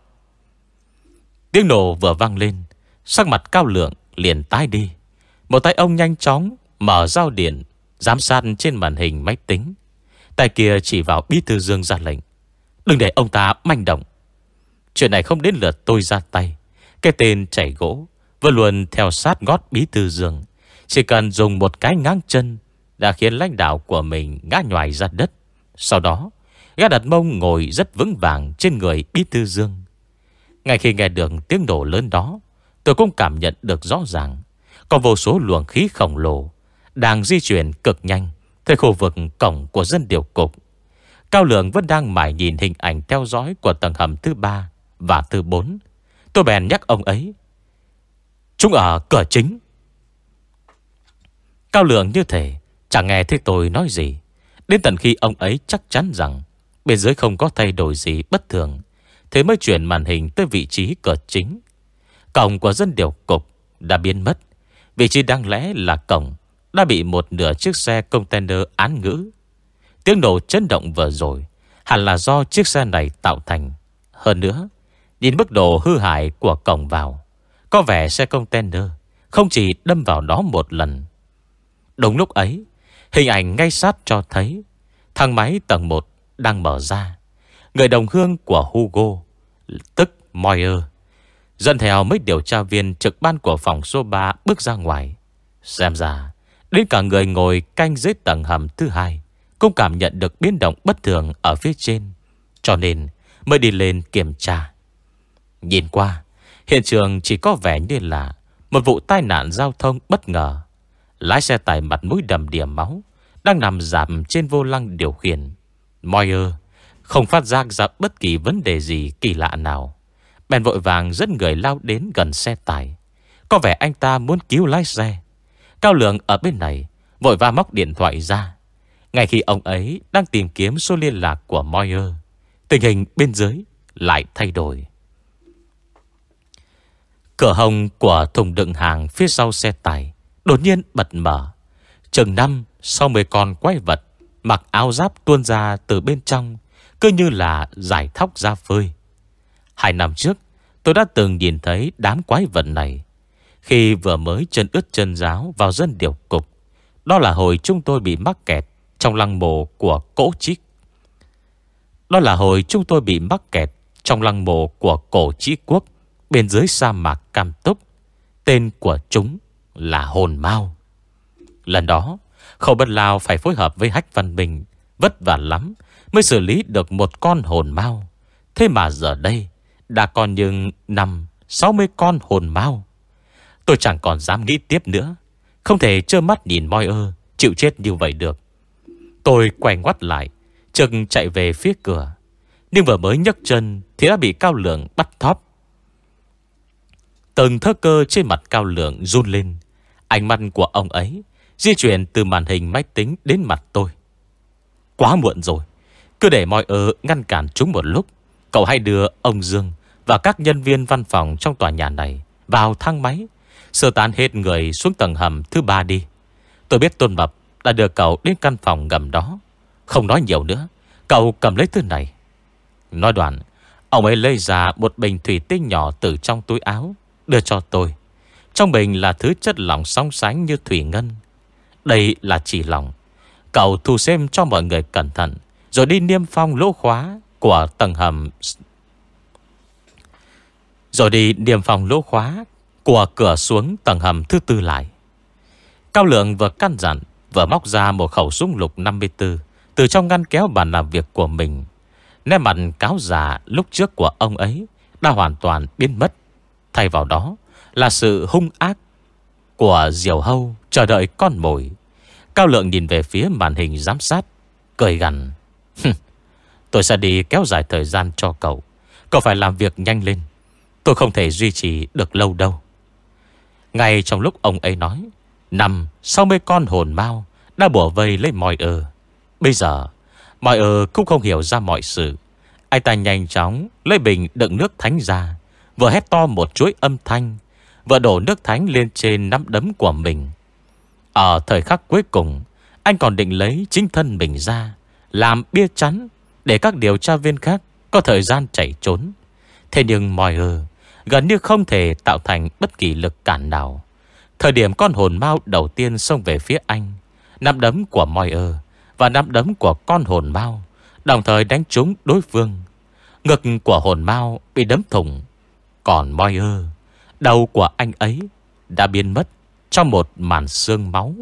Tiếng nổ vừa vang lên, Sắc mặt cao lượng liền tái đi. Một tay ông nhanh chóng Mở giao điện, Giám sát trên màn hình máy tính. Tay kia chỉ vào bí thư dương ra lệnh, Đừng để ông ta manh động. Chuyện này không đến lượt tôi ra tay. Cái tên chảy gỗ Vừa luôn theo sát gót bí thư dương. Chỉ cần dùng một cái ngang chân Đã khiến lãnh đạo của mình ngã nhoài ra đất. Sau đó Gã đặt mông ngồi rất vững vàng Trên người bí thư dương. Ngay khi nghe được tiếng nổ lớn đó, Tôi cũng cảm nhận được rõ ràng Có vô số luồng khí khổng lồ Đang di chuyển cực nhanh Tới khu vực cổng của dân điều cục. Cao Lượng vẫn đang mải nhìn hình ảnh theo dõi Của tầng hầm thứ ba và thứ bốn. Tôi bèn nhắc ông ấy, Chúng ở cửa chính. Cao Lượng như thế Chẳng nghe thấy tôi nói gì, Đến tận khi ông ấy chắc chắn rằng Bên dưới không có thay đổi gì bất thường. Thế mới chuyển màn hình tới vị trí cửa chính. Cổng của dân điều cục Đã biến mất. Vị trí đáng lẽ là cổng Đã bị một nửa chiếc xe container án ngữ. Tiếng nổ chấn động vừa rồi Hẳn là do chiếc xe này tạo thành. Hơn nữa, Nhìn mức độ hư hại của cổng vào, Có vẻ xe container Không chỉ đâm vào đó một lần. Đúng lúc ấy, Hình ảnh ngay sát cho thấy Thang máy tầng 1 đang mở ra. Người đồng hương của Hugo, Tức Moyer, Dẫn theo mấy điều tra viên trực ban của phòng số 3 bước ra ngoài. Xem ra, Đến cả người ngồi canh dưới tầng hầm thứ hai Cũng cảm nhận được biến động bất thường ở phía trên, Cho nên mới đi lên kiểm tra. Nhìn qua, Hiện trường chỉ có vẻ như là Một vụ tai nạn giao thông bất ngờ. Lái xe tải mặt mũi đầm đìa máu Đang nằm giảm trên vô lăng điều khiển. Moyer Không phát giác ra bất kỳ vấn đề gì kỳ lạ nào. Bèn vội vàng dẫn người lao đến gần xe tải. Có vẻ anh ta muốn cứu lái xe. Cao lượng ở bên này, Vội va móc điện thoại ra. Ngay khi ông ấy đang tìm kiếm số liên lạc của Moyer Tình hình bên dưới lại thay đổi. Cửa hồng của thùng đựng hàng phía sau xe tải Đột nhiên bật mở. Chừng năm, sau mười con quái vật Mặc áo giáp tuôn ra từ bên trong, Cứ như là giải thóc ra phơi. Hai năm trước, Tôi đã từng nhìn thấy đám quái vật này. Khi vừa mới chân ướt chân giáo Vào dân điều cục, Đó là hồi chúng tôi bị mắc kẹt Trong lăng mộ của cổ trích Đó là hồi chúng tôi bị mắc kẹt Trong lăng mộ của cổ trí quốc Bên dưới sa mạc Cam Túc, Tên của chúng là Hồn Mao. Lần đó Khẩu Bất Lao phải phối hợp với Hách Văn Bình, Vất vả lắm Mới xử lý được một con hồn mau. Thế mà giờ đây, Đã còn những năm 60 con hồn mau. Tôi chẳng còn dám nghĩ tiếp nữa, Không thể trơ mắt nhìn moi ơ, Chịu chết như vậy được. Tôi quay ngoắt lại, Chừng chạy về phía cửa. Nhưng vừa mới nhấc chân Thì đã bị cao lượng bắt thóp. Từng thơ cơ trên mặt cao lượng run lên, Ánh mắt của ông ấy Di chuyển từ màn hình máy tính đến mặt tôi. Quá muộn rồi. Cứ để mọi ơ ngăn cản chúng một lúc. Cậu hãy đưa ông Dương Và các nhân viên văn phòng trong tòa nhà này Vào thang máy, Sơ tán hết người xuống tầng hầm thứ ba đi. Tôi biết Tôn Mập Đã đưa cậu đến căn phòng ngầm đó. Không nói nhiều nữa, Cậu cầm lấy thứ này. Nói đoạn, Ông ấy lấy ra một bình thủy tinh nhỏ từ trong túi áo, Đưa cho tôi. Trong bình là thứ chất lỏng sóng sánh như thủy ngân. Đây là chỉ lòng. Cậu thu xem cho mọi người cẩn thận, Rồi đi niêm phong lỗ khóa Của tầng hầm Rồi đi niêm phong lỗ khóa Của cửa xuống tầng hầm thứ tư lại. Cao lượng vừa căn dặn, Vừa móc ra một khẩu súng lục 54 Từ trong ngăn kéo bàn làm việc của mình. Nét mặt cáo già lúc trước của ông ấy Đã hoàn toàn biến mất. Thay vào đó là sự hung ác của diều hâu chờ đợi con mồi. Cao lượng nhìn về phía màn hình giám sát, Cười gằn Tôi sẽ đi kéo dài thời gian cho cậu. Cậu phải làm việc nhanh lên. Tôi không thể duy trì được lâu đâu. Ngay trong lúc ông ấy nói Nằm sau mấy con hồn mau Đã bổ vây lấy mọi ơ. Bây giờ, Mọi ơ cũng không hiểu ra mọi sự. Anh ta nhanh chóng lấy bình đựng nước thánh ra, Vừa hét to một chuỗi âm thanh Vừa đổ nước thánh lên trên nắm đấm của mình. Ở thời khắc cuối cùng, Anh còn định lấy chính thân mình ra, Làm bia chắn Để các điều tra viên khác Có thời gian chạy trốn. Thế nhưng mọi ơ Gần như không thể tạo thành bất kỳ lực cản nào. Thời điểm con hồn mau đầu tiên xông về phía anh, Nắm đấm của moi ơ Và nắm đấm của con hồn mau Đồng thời đánh trúng đối phương. Ngực của hồn mau bị đấm thủng, Còn moi ơ Đầu của anh ấy Đã biến mất Trong một màn xương máu.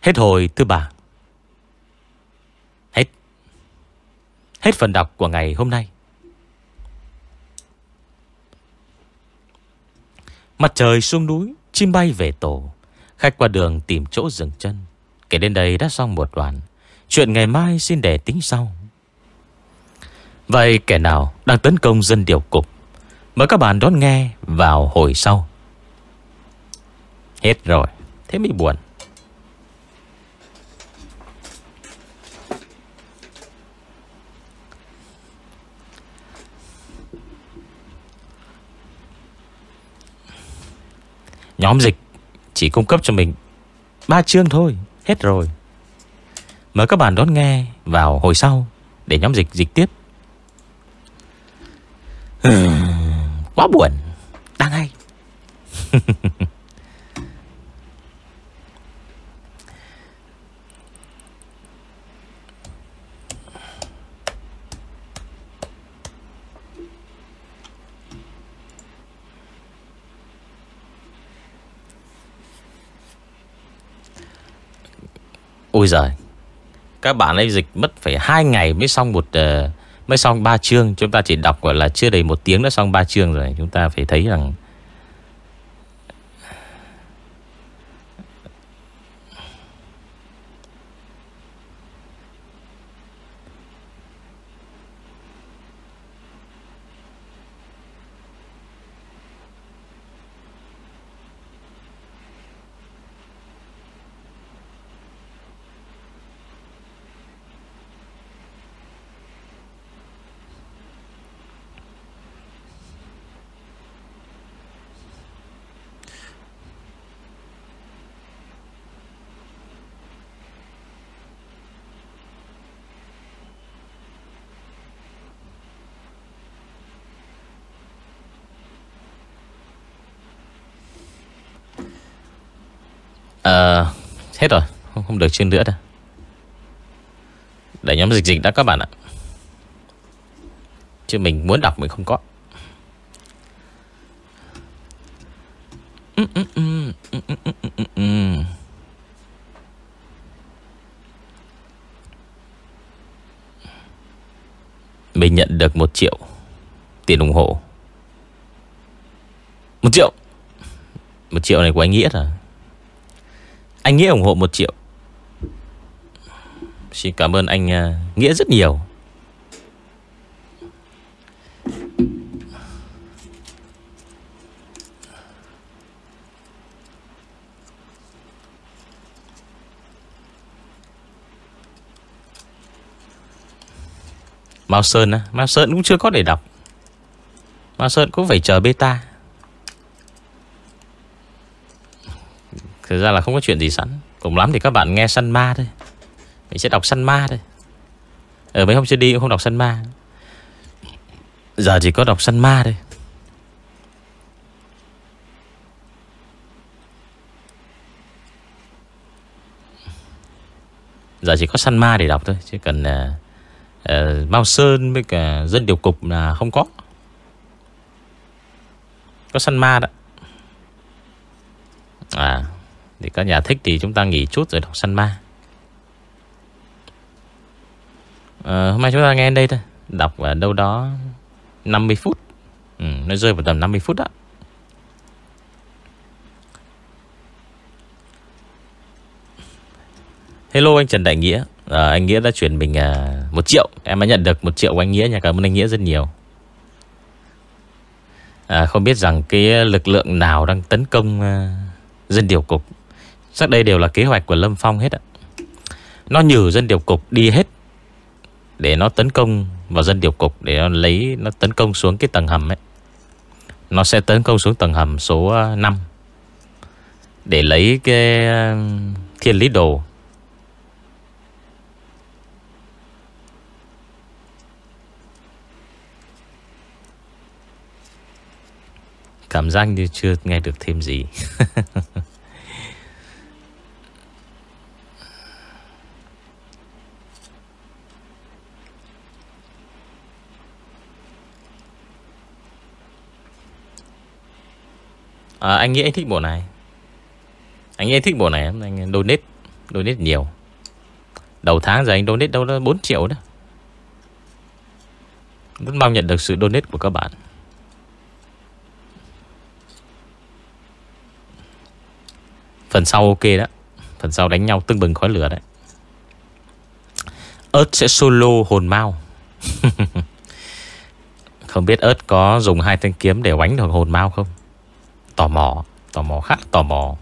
Hết hồi thứ ba. Hết phần đọc của ngày hôm nay. Mặt trời xuống núi, Chim bay về tổ, Khách qua đường tìm chỗ dừng chân. Kể đến đây đã xong một đoạn. Chuyện ngày mai xin để tính sau. Vậy kẻ nào đang tấn công dân điều cục? Mời các bạn đón nghe vào hồi sau. Hết rồi, Thế mới buồn. Nhóm dịch chỉ cung cấp cho mình ba chương thôi. Hết rồi. Mời các bạn đón nghe vào hồi sau Để nhóm dịch dịch tiếp. Quá buồn. Đang hay Ôi giời. Các bạn ấy dịch mất phải hai ngày mới xong một uh, Mới xong ba chương. Chúng ta chỉ đọc gọi là chưa đầy một tiếng đã xong ba chương rồi. Chúng ta phải thấy rằng Ờ Hết rồi không, được trên nữa đâu. Để nhóm dịch dịch đã các bạn ạ. Chứ mình muốn đọc mình không có. Mình nhận được 1 triệu Tiền ủng hộ. 1 triệu? 1 triệu này của anh Nghĩa rồi anh Nghĩa ủng hộ 1 triệu. Xin cảm ơn anh à, Nghĩa rất nhiều. Mao Sơn á, Mao Sơn cũng chưa có để đọc. Mao Sơn cũng phải chờ beta. Thực ra là không có chuyện gì sẵn. Cùng lắm thì các bạn nghe săn ma thôi. Mình sẽ đọc săn ma thôi. Ở mấy hôm chưa đi cũng không đọc săn ma. Giờ chỉ có đọc săn ma thôi. Giờ chỉ có săn ma để đọc thôi Chứ cần uh, uh, Mao Sơn với cả dân điều cục là không có. Có săn ma đó. À Thì các nhà thích thì chúng ta nghỉ chút rồi đọc săn ma. À, Hôm nay chúng ta nghe đây thôi. Đọc ở đâu đó 50 phút. Ừ, Nó rơi vào tầm 50 phút đó. Hello anh Trần Đại Nghĩa. À, Anh Nghĩa đã chuyển mình à, 1 triệu. Em đã nhận được 1 triệu của anh Nghĩa. Nha Cảm ơn anh Nghĩa rất nhiều. À, Không biết rằng cái lực lượng nào đang tấn công à, Dân điều cục. Chắc đây đều là kế hoạch của Lâm Phong hết ạ. Nó nhử dân điều cục đi hết. Để nó tấn công vào dân điều cục, Để nó lấy, Nó tấn công xuống cái tầng hầm ấy. Nó sẽ tấn công xuống tầng hầm số à, 5 Để lấy cái à, thiên lý đồ. Cảm giác như chưa nghe được thêm gì. à, Anh nghĩ anh thích bộ này. Anh nghĩ anh thích bộ này Anh donate Donate nhiều. Đầu tháng giờ anh donate đâu đó 4 triệu đó. Rất mong nhận được sự donate của các bạn. Phần sau ok đó. Phần sau đánh nhau tưng bừng khói lửa đấy. Ớt sẽ solo hồn mau. Không biết ớt có dùng hai thanh kiếm để đánh được hồn mau không? Tò mò Tò mò khác tò mò.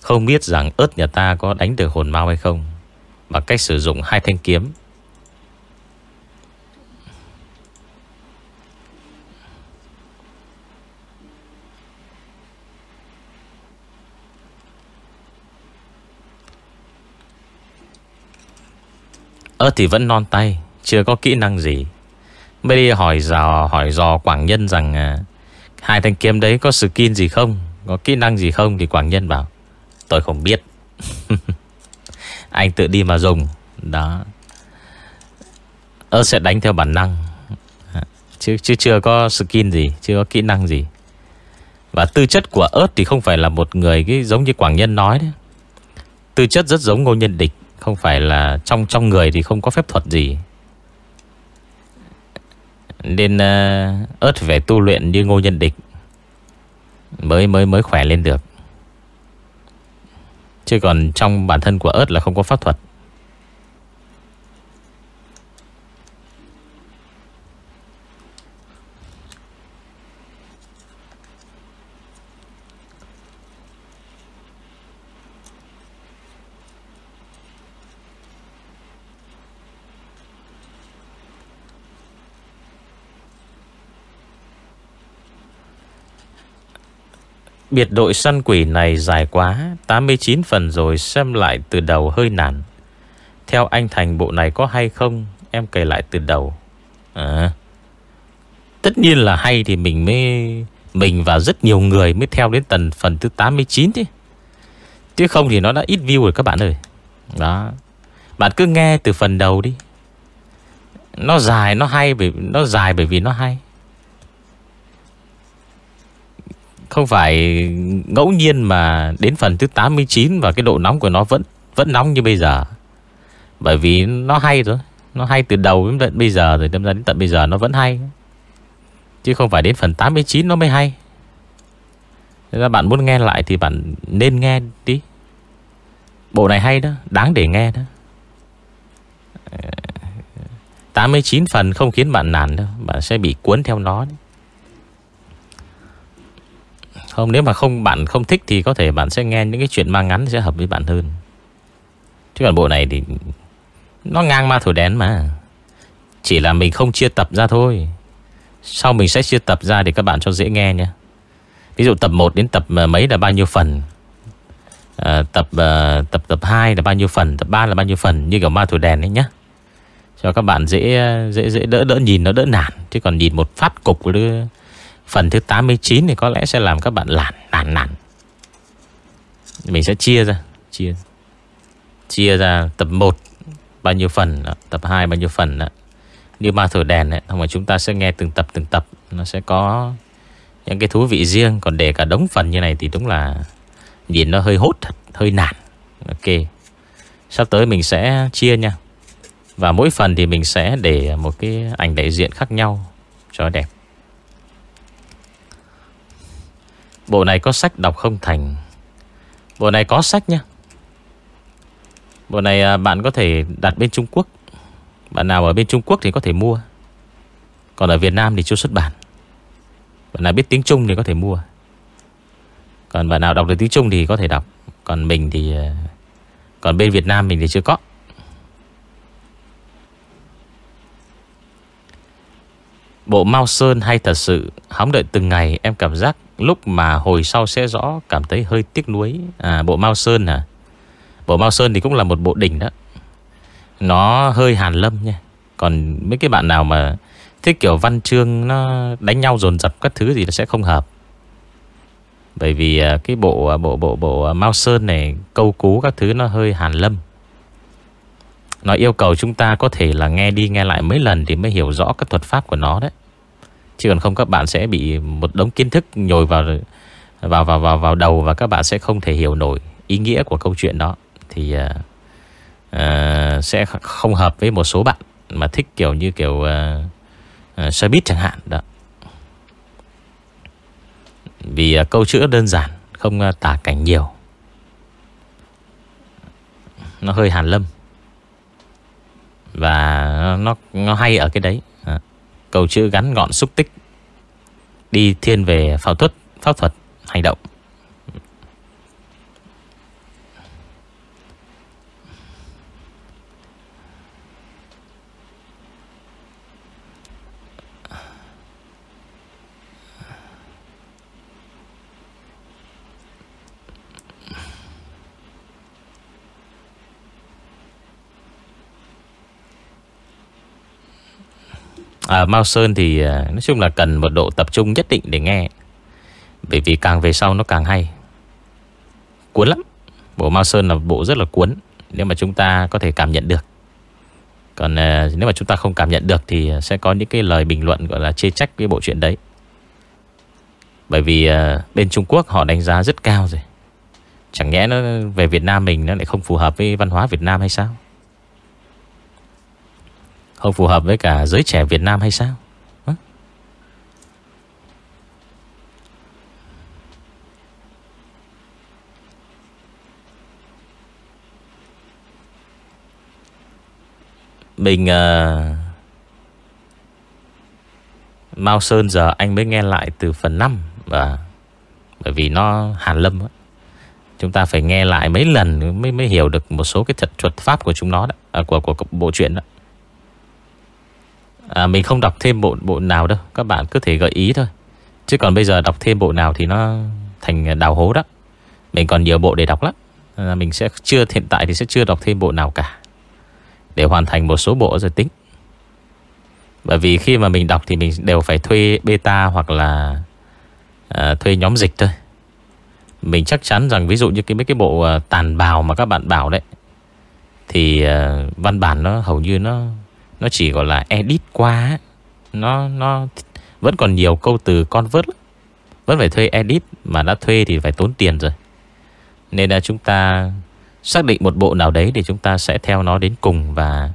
Không biết rằng ớt nhà ta có đánh được hồn mau hay không, Bằng cách sử dụng hai thanh kiếm. Ơ thì vẫn non tay, Chưa có kỹ năng gì. Mới đi hỏi dò hỏi dò Quảng Nhân rằng à, Hai thanh kiếm đấy có skin gì không? Có kỹ năng gì không? Thì Quảng Nhân bảo Tôi không biết. Anh tự đi mà dùng. Đó. Ơ sẽ đánh theo bản năng. Chứ, chứ chưa có skin gì Chưa có kỹ năng gì. Và tư chất của ớt thì không phải là một người cái Giống như Quảng Nhân nói đấy. Tư chất rất giống Ngô Nhân Địch không phải là trong trong người thì không có phép thuật gì. Nên uh, ờ, ớt phải tu luyện như ngô nhân địch. Mới mới mới khỏe lên được. Chứ còn trong bản thân của ớt là không có pháp thuật. Biệt đội săn quỷ này dài quá 89 phần rồi xem lại từ đầu hơi nản. Theo anh Thành bộ này có hay không? Em kể lại từ đầu. À, Tất nhiên là hay thì mình mới Mình và rất nhiều người mới theo đến tần phần thứ 89 chứ. Chứ không thì nó đã ít view rồi các bạn ơi. Đó. Bạn cứ nghe từ phần đầu đi. Nó dài nó hay bởi Nó dài bởi vì nó hay. Không phải ngẫu nhiên mà đến phần thứ 89 và cái độ nóng của nó vẫn vẫn nóng như bây giờ. Bởi vì nó hay rồi. Nó hay từ đầu đến tận bây giờ rồi. Đâm ra đến tận bây giờ nó vẫn hay. Chứ không phải đến phần 89 nó mới hay. Thế ra bạn muốn nghe lại thì bạn nên nghe đi. Bộ này hay đó. Đáng để nghe đó. Ờ, 89 phần không khiến bạn nản đâu. Bạn sẽ bị cuốn theo nó đấy. Không nếu mà không bạn không thích Thì có thể bạn sẽ nghe những cái chuyện ma ngắn Sẽ hợp với bạn hơn. Chứ còn bộ này thì Nó ngang ma thổi đen mà. Chỉ là mình không chia tập ra thôi. Sau mình sẽ chia tập ra Để các bạn cho dễ nghe nhé. Ví dụ tập 1 đến tập ờ, mấy là bao nhiêu phần? À, Tập uh, tập tập 2 là bao nhiêu phần? Tập 3 là bao nhiêu phần? Như kiểu ma thổi đèn ấy nhá Cho các bạn dễ dễ dễ đỡ đỡ nhìn nó đỡ nản. Chứ còn nhìn một phát cục đưa Phần thứ 89 thì có lẽ sẽ làm các bạn lản nản nản Mình sẽ chia ra Chia Chia ra tập 1 Bao nhiêu phần Tập 2 bao nhiêu phần Như ma thổi đèn ấy, Xong mà chúng ta sẽ nghe từng tập từng tập. Nó sẽ có những cái thú vị riêng Còn để cả đống phần như này thì đúng là Nhìn nó hơi hốt thật Hơi nản. Ok. Sắp tới mình sẽ chia nha. Và mỗi phần thì mình sẽ để một cái ảnh đại diện khác nhau Cho đẹp. Bộ này có sách đọc không thành? Bộ này có sách nhá. Bộ này à, bạn có thể đặt bên Trung Quốc. Bạn nào ở bên Trung Quốc thì có thể mua. Còn ở Việt Nam thì chưa xuất bản. Bạn nào biết tiếng Trung thì có thể mua. Còn bạn nào đọc được tiếng Trung thì có thể đọc. Còn mình thì à, Còn bên Việt Nam mình thì chưa có. Bộ Mao Sơn hay thật sự Hóng đợi từng ngày, em cảm giác Lúc mà hồi sau sẽ rõ, Cảm thấy hơi tiếc nuối. À bộ Mao Sơn à Bộ Mao Sơn thì cũng là một bộ đỉnh đó. Nó hơi hàn lâm nha. Còn mấy cái bạn nào mà Thích kiểu văn chương, nó đánh nhau dồn dập các thứ gì nó sẽ không hợp. Bởi vì à, cái à, bộ bộ bộ bộ Mao Sơn này, Câu cú các thứ nó hơi hàn lâm. Nó yêu cầu chúng ta có thể là nghe đi nghe lại mấy lần Thì mới hiểu rõ các thuật pháp của nó đấy Chứ còn không các bạn sẽ bị một đống kiến thức nhồi vào vào vào vào vào đầu và các bạn sẽ không thể hiểu nổi ý nghĩa của câu chuyện đó thì uh, uh, sẽ không hợp với một số bạn mà thích kiểu như kiểu uh, uh, xe buýt chẳng hạn đó. Vì uh, câu chữ đơn giản, không uh, tả cảnh nhiều. Nó hơi hàn lâm. Và nó nó hay ở cái đấy. À, câu chữ gắn gọn xúc tích. Đi thiên về pháo thuật, pháp thuật hành động. À, Mao Sơn thì à, nói chung là cần một độ tập trung nhất định để nghe. Bởi vì càng về sau nó càng hay. Cuốn lắm. Bộ Mao Sơn là bộ rất là cuốn Nếu mà chúng ta có thể cảm nhận được. Còn à, nếu mà chúng ta không cảm nhận được Thì à, sẽ có những cái lời bình luận gọi là chê trách cái bộ chuyện đấy. Bởi vì à, bên Trung Quốc họ đánh giá rất cao rồi. Chẳng nhẽ nó về Việt Nam mình Nó lại không phù hợp với văn hóa Việt Nam hay sao? Không phù hợp với cả giới trẻ Việt Nam hay sao Hả? Mình à... Mao Sơn giờ anh mới nghe lại từ phần 5 Và Bởi vì nó hàn lâm đó. Chúng ta phải nghe lại mấy lần Mới mới hiểu được một số cái thuật thuật pháp của chúng nó đó, à, của, của, của bộ truyện đó à, Mình không đọc thêm bộ bộ nào đâu. Các bạn cứ thể gợi ý thôi. Chứ còn bây giờ đọc thêm bộ nào thì nó thành đào hố đó. Mình còn nhiều bộ để đọc lắm. À, Mình sẽ chưa hiện tại thì sẽ chưa đọc thêm bộ nào cả. Để hoàn thành một số bộ rồi tính. Bởi vì khi mà mình đọc thì mình đều phải thuê beta hoặc là à, thuê nhóm dịch thôi. Mình chắc chắn rằng ví dụ như cái mấy cái bộ à, tàn bào mà các bạn bảo đấy Thì à, văn bản nó hầu như nó nó chỉ gọi là edit qua Nó nó vẫn còn nhiều câu từ con vớt Vẫn phải thuê edit Mà đã thuê thì phải tốn tiền rồi. Nên là chúng ta Xác định một bộ nào đấy Thì chúng ta sẽ theo nó đến cùng Và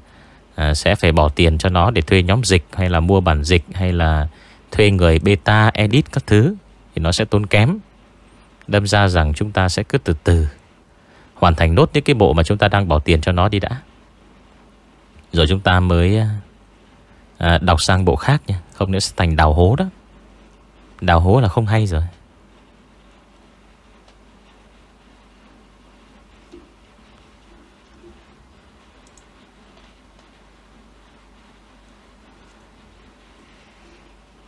à, sẽ phải bỏ tiền cho nó Để thuê nhóm dịch hay là mua bản dịch Hay là thuê người beta edit các thứ Thì nó sẽ tốn kém. Đâm ra rằng chúng ta sẽ cứ từ từ Hoàn thành nốt những cái bộ mà chúng ta đang bỏ tiền cho nó đi đã rồi chúng ta mới à, à, đọc sang bộ khác nha. Không nữa sẽ thành đào hố đó. Đào hố là không hay rồi.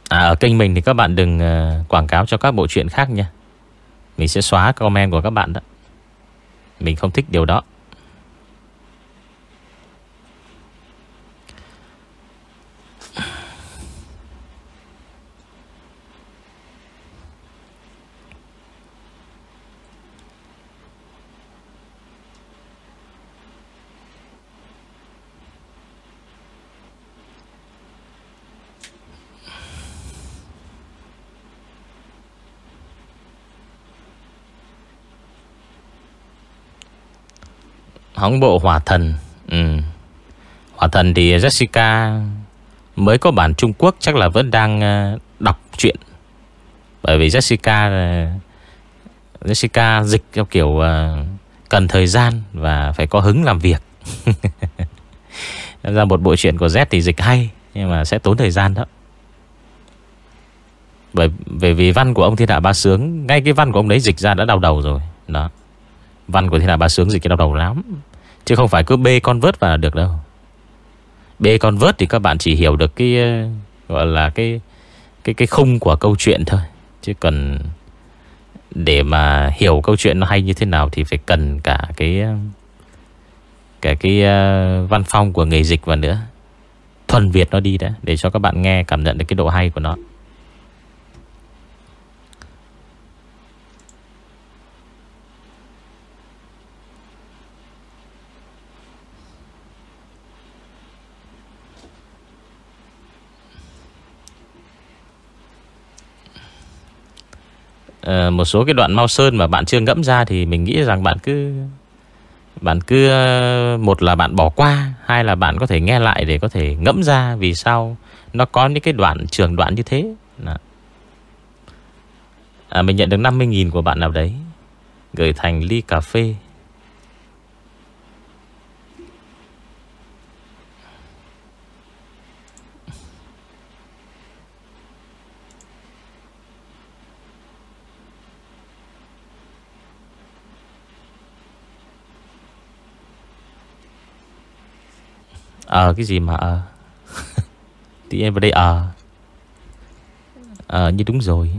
À, ở kênh mình thì các bạn đừng uh, quảng cáo cho các bộ truyện khác nha. Mình sẽ xóa comment của các bạn đó. Mình không thích điều đó. Hóng bộ Hỏa Thần. Ừ. Hỏa Thần thì Jessica Mới có bản Trung Quốc Chắc là vẫn đang ờ, đọc chuyện Bởi vì Jessica ờ, Jessica dịch theo kiểu ờ, Cần thời gian Và phải có hứng làm việc. Ra một bộ truyện của Z thì dịch hay Nhưng mà sẽ tốn thời gian đó. Bởi, bởi vì văn của ông Thiên Hạ Ba Sướng Ngay cái văn của ông đấy dịch ra đã đau đầu rồi. Đó. Văn của Thiên Hạ Ba Sướng dịch cái đau đầu lắm. Chứ không phải cứ bê con vớt vào là được đâu. Bê con vớt thì các bạn chỉ hiểu được cái ờ, Gọi là cái Cái cái khung của câu chuyện thôi. Chứ cần Để mà hiểu câu chuyện nó hay như thế nào Thì phải cần cả cái ờ, Cả cái uh, văn phong của người dịch vào nữa. Thuần Việt nó đi đã Để cho các bạn nghe cảm nhận được cái độ hay của nó. Ờ, một số cái đoạn Mao Sơn mà bạn chưa ngẫm ra thì mình nghĩ rằng bạn cứ bạn cứ ờ, một là bạn bỏ qua, hai là bạn có thể nghe lại để có thể ngẫm ra vì sao nó có những cái đoạn trường đoạn như thế. À, mình nhận được 50.000 của bạn nào đấy. Gửi thành ly cà phê. Ờ cái gì mà ờ. Thì em vào đây ờ. Ờ như đúng rồi.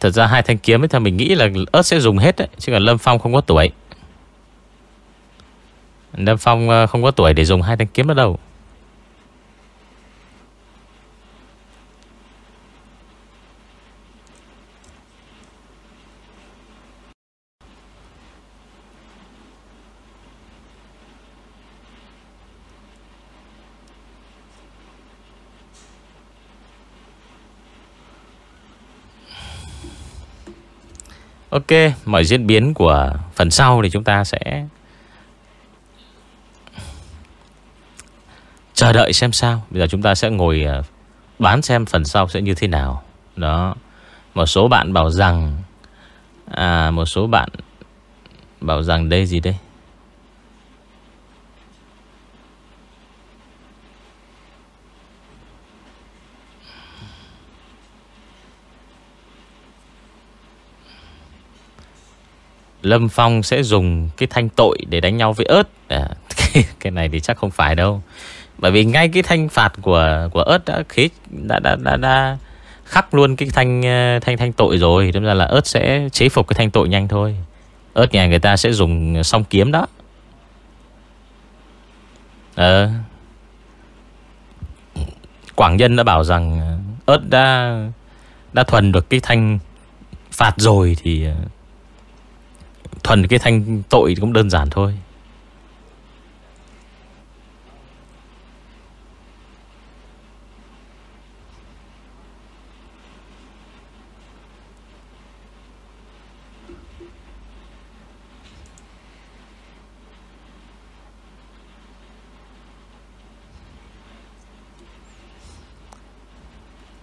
Thật ra hai thanh kiếm ấy, theo mình nghĩ là ớt sẽ dùng hết đấy, Chứ còn Lâm Phong không có tuổi. Lâm Phong ờ, không có tuổi để dùng hai thanh kiếm ở đâu. Ok, mọi diễn biến của phần sau thì chúng ta sẽ chờ đợi xem sao. Bây giờ chúng ta sẽ ngồi ờ, bán xem phần sau sẽ như thế nào. Đó. Một số bạn bảo rằng à một số bạn bảo rằng đây gì đây? Lâm Phong sẽ dùng cái thanh tội để đánh nhau với ớt. À, cái, cái này thì chắc không phải đâu. Bởi vì ngay cái thanh phạt của của ớt đã khí đã, đã, đã, đã khắc luôn cái thanh ờ, thanh thanh tội rồi. Đâm ra là ớt sẽ chế phục cái thanh tội nhanh thôi. Ớt nhà người ta sẽ dùng song kiếm đó. Ờ. Quảng Nhân đã bảo rằng ờ, ớt đã đã thuần được cái thanh phạt rồi thì ờ, Thuần cái thanh tội cũng đơn giản thôi.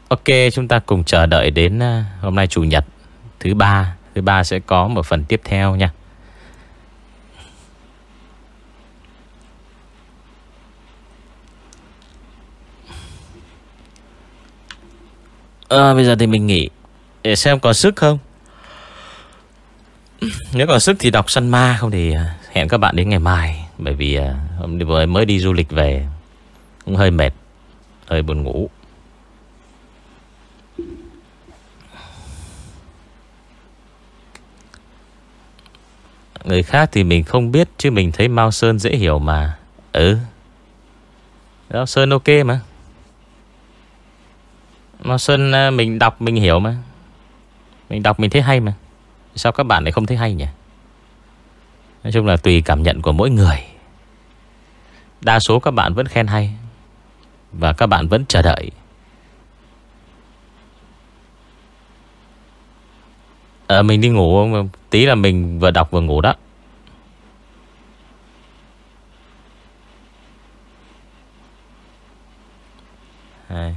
Ok, chúng ta cùng chờ đợi đến ờ, hôm nay Chủ nhật thứ ba. Thứ ba sẽ có một phần tiếp theo nha. À, Bây giờ thì mình nghỉ Để xem có sức không. Nếu còn sức thì đọc săn ma Không thì à, hẹn các bạn đến ngày mai. Bởi vì à, hôm vừa mới đi du lịch về Cũng hơi mệt Hơi buồn ngủ. Người khác thì mình không biết, Chứ mình thấy Mao Sơn dễ hiểu mà. Ừ. Mao Sơn ok mà. Mao Sơn à, mình đọc, mình hiểu mà. Mình đọc, mình thấy hay mà. Sao các bạn lại không thấy hay nhỉ? Nói chung là tùy cảm nhận của mỗi người. Đa số các bạn vẫn khen hay Và các bạn vẫn chờ đợi. Ờ mình đi ngủ Tí là mình vừa đọc vừa ngủ đó. Hai.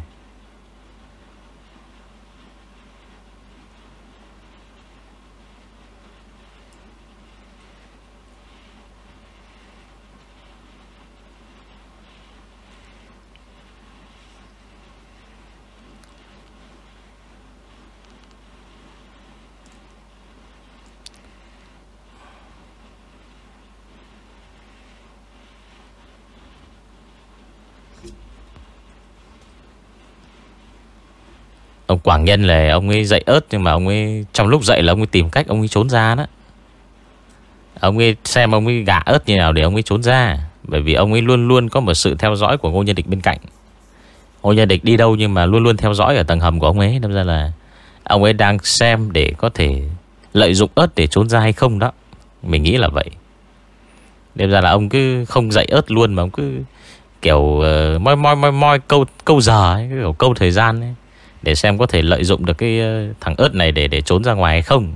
Ông Quảng Nhân là ông ấy dậy ớt Nhưng mà ông ấy trong lúc dậy là ông ấy tìm cách Ông ấy trốn ra đó. Ông ấy xem ông ấy gạ ớt như nào Để ông ấy trốn ra Bởi vì ông ấy luôn luôn có một sự theo dõi của Ngô Nhân Địch bên cạnh. Ngô Nhân Địch đi đâu Nhưng mà luôn luôn theo dõi ở tầng hầm của ông ấy Nên ra là Ông ấy đang xem để có thể Lợi dụng ớt để trốn ra hay không đó. Mình nghĩ là vậy. Nên ra là ông cứ không dậy ớt luôn Mà ông cứ kiểu uh, moi moi moi moi câu câu giờ ấy, kiểu câu thời gian ấy. Để xem có thể lợi dụng được cái ờ, thằng ớt này để để trốn ra ngoài hay không.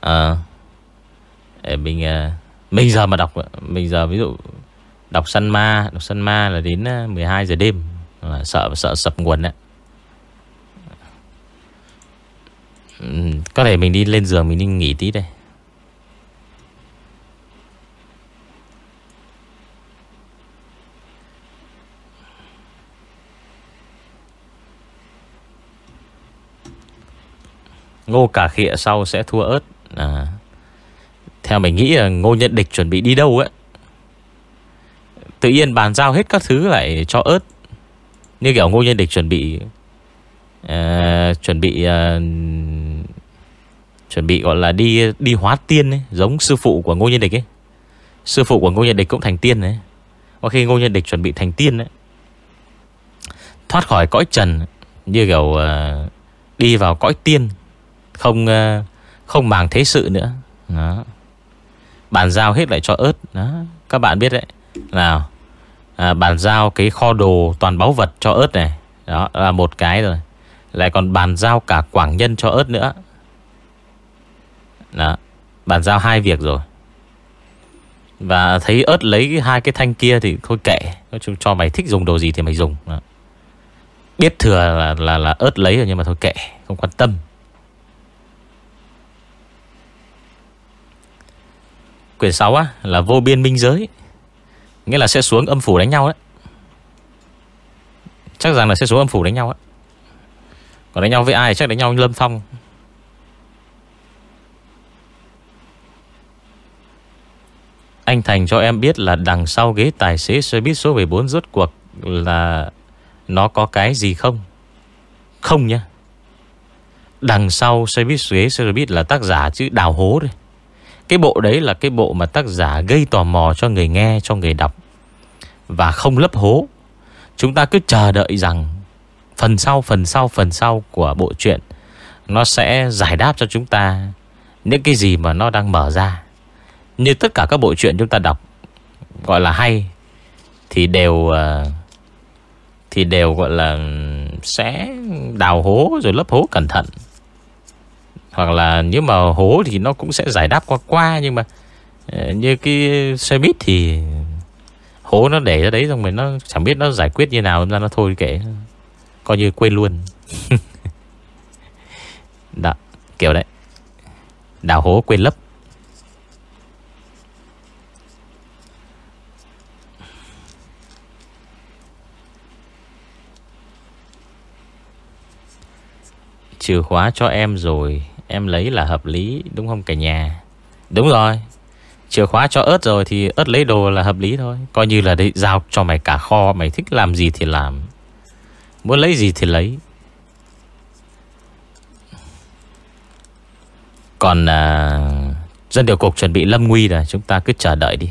À Mình ờ, Mình giờ mà đọc, Mình giờ ví dụ Đọc săn ma, Đọc săn ma là đến ờ, 12 giờ đêm, là Sợ sợ sập nguồn đấy. Ừ, có thể mình đi lên giường Mình đi nghỉ tí đây. Ngô cả khịa sau sẽ thua ớt. À. Theo mình nghĩ là Ngô nhận địch chuẩn bị đi đâu ấy. Tự nhiên bàn giao hết các thứ lại cho ớt. Như kiểu Ngô nhân địch chuẩn bị uh, Chuẩn bị uh, Chuẩn bị gọi là đi đi hóa tiên ấy Giống sư phụ của Ngô nhân địch ấy. Sư phụ của Ngô nhân địch cũng thành tiên ấy Có khi Ngô nhân địch chuẩn bị thành tiên ấy Thoát khỏi cõi trần Như kiểu uh, Đi vào cõi tiên không ờ, không màng thế sự nữa. Đó. Bàn giao hết lại cho ớt. Đó. Các bạn biết đấy. Nào. À, Bàn giao cái kho đồ toàn báu vật cho ớt này. Đó là một cái rồi. Lại còn bàn giao cả quảng nhân cho ớt nữa. Đó. Bàn giao hai việc rồi. Và thấy ớt lấy hai cái thanh kia Thì thôi kệ. Nói chung cho mày thích dùng đồ gì thì mày dùng. Đó. Biết thừa là, là, là ớt lấy rồi Nhưng mà thôi kệ. Không quan tâm. Quyển 6 á, là vô biên minh giới Nghĩa là sẽ xuống âm phủ đánh nhau đấy Chắc rằng là sẽ xuống âm phủ đánh nhau đấy Còn đánh nhau với ai chắc đánh nhau Lâm Phong Anh Thành cho em biết là đằng sau ghế tài xế xe buýt số 14 rốt cuộc là nó có cái gì không? Không nhá. Đằng sau xe buýt, ghế xe buýt là tác giả chữ đào hố đấy. Cái bộ đấy là cái bộ mà tác giả gây tò mò cho người nghe, cho người đọc. Và không lấp hố. Chúng ta cứ chờ đợi rằng phần sau, phần sau, phần sau của bộ truyện nó sẽ giải đáp cho chúng ta những cái gì mà nó đang mở ra. Như tất cả các bộ truyện chúng ta đọc gọi là hay thì đều ờ, thì đều gọi là sẽ đào hố rồi lấp hố cẩn thận. Hoặc là nếu mà hố thì nó cũng sẽ giải đáp qua qua, Nhưng mà ờ, như cái xe buýt thì hố nó để ra đấy xong rồi nó chẳng biết nó giải quyết như nào ra nó thôi kệ. Coi như quên luôn. Đó, kiểu đấy. Đào hố quên lấp. Chìa khóa cho em rồi. Em lấy là hợp lý đúng không cả nhà? Đúng rồi. Chìa khóa cho ớt rồi Thì ớt lấy đồ là hợp lý thôi. Coi như là để giao cho mày cả kho Mày thích làm gì thì làm. Muốn lấy gì thì lấy. Còn à, Dân điều cục chuẩn bị lâm nguy rồi Chúng ta cứ chờ đợi đi.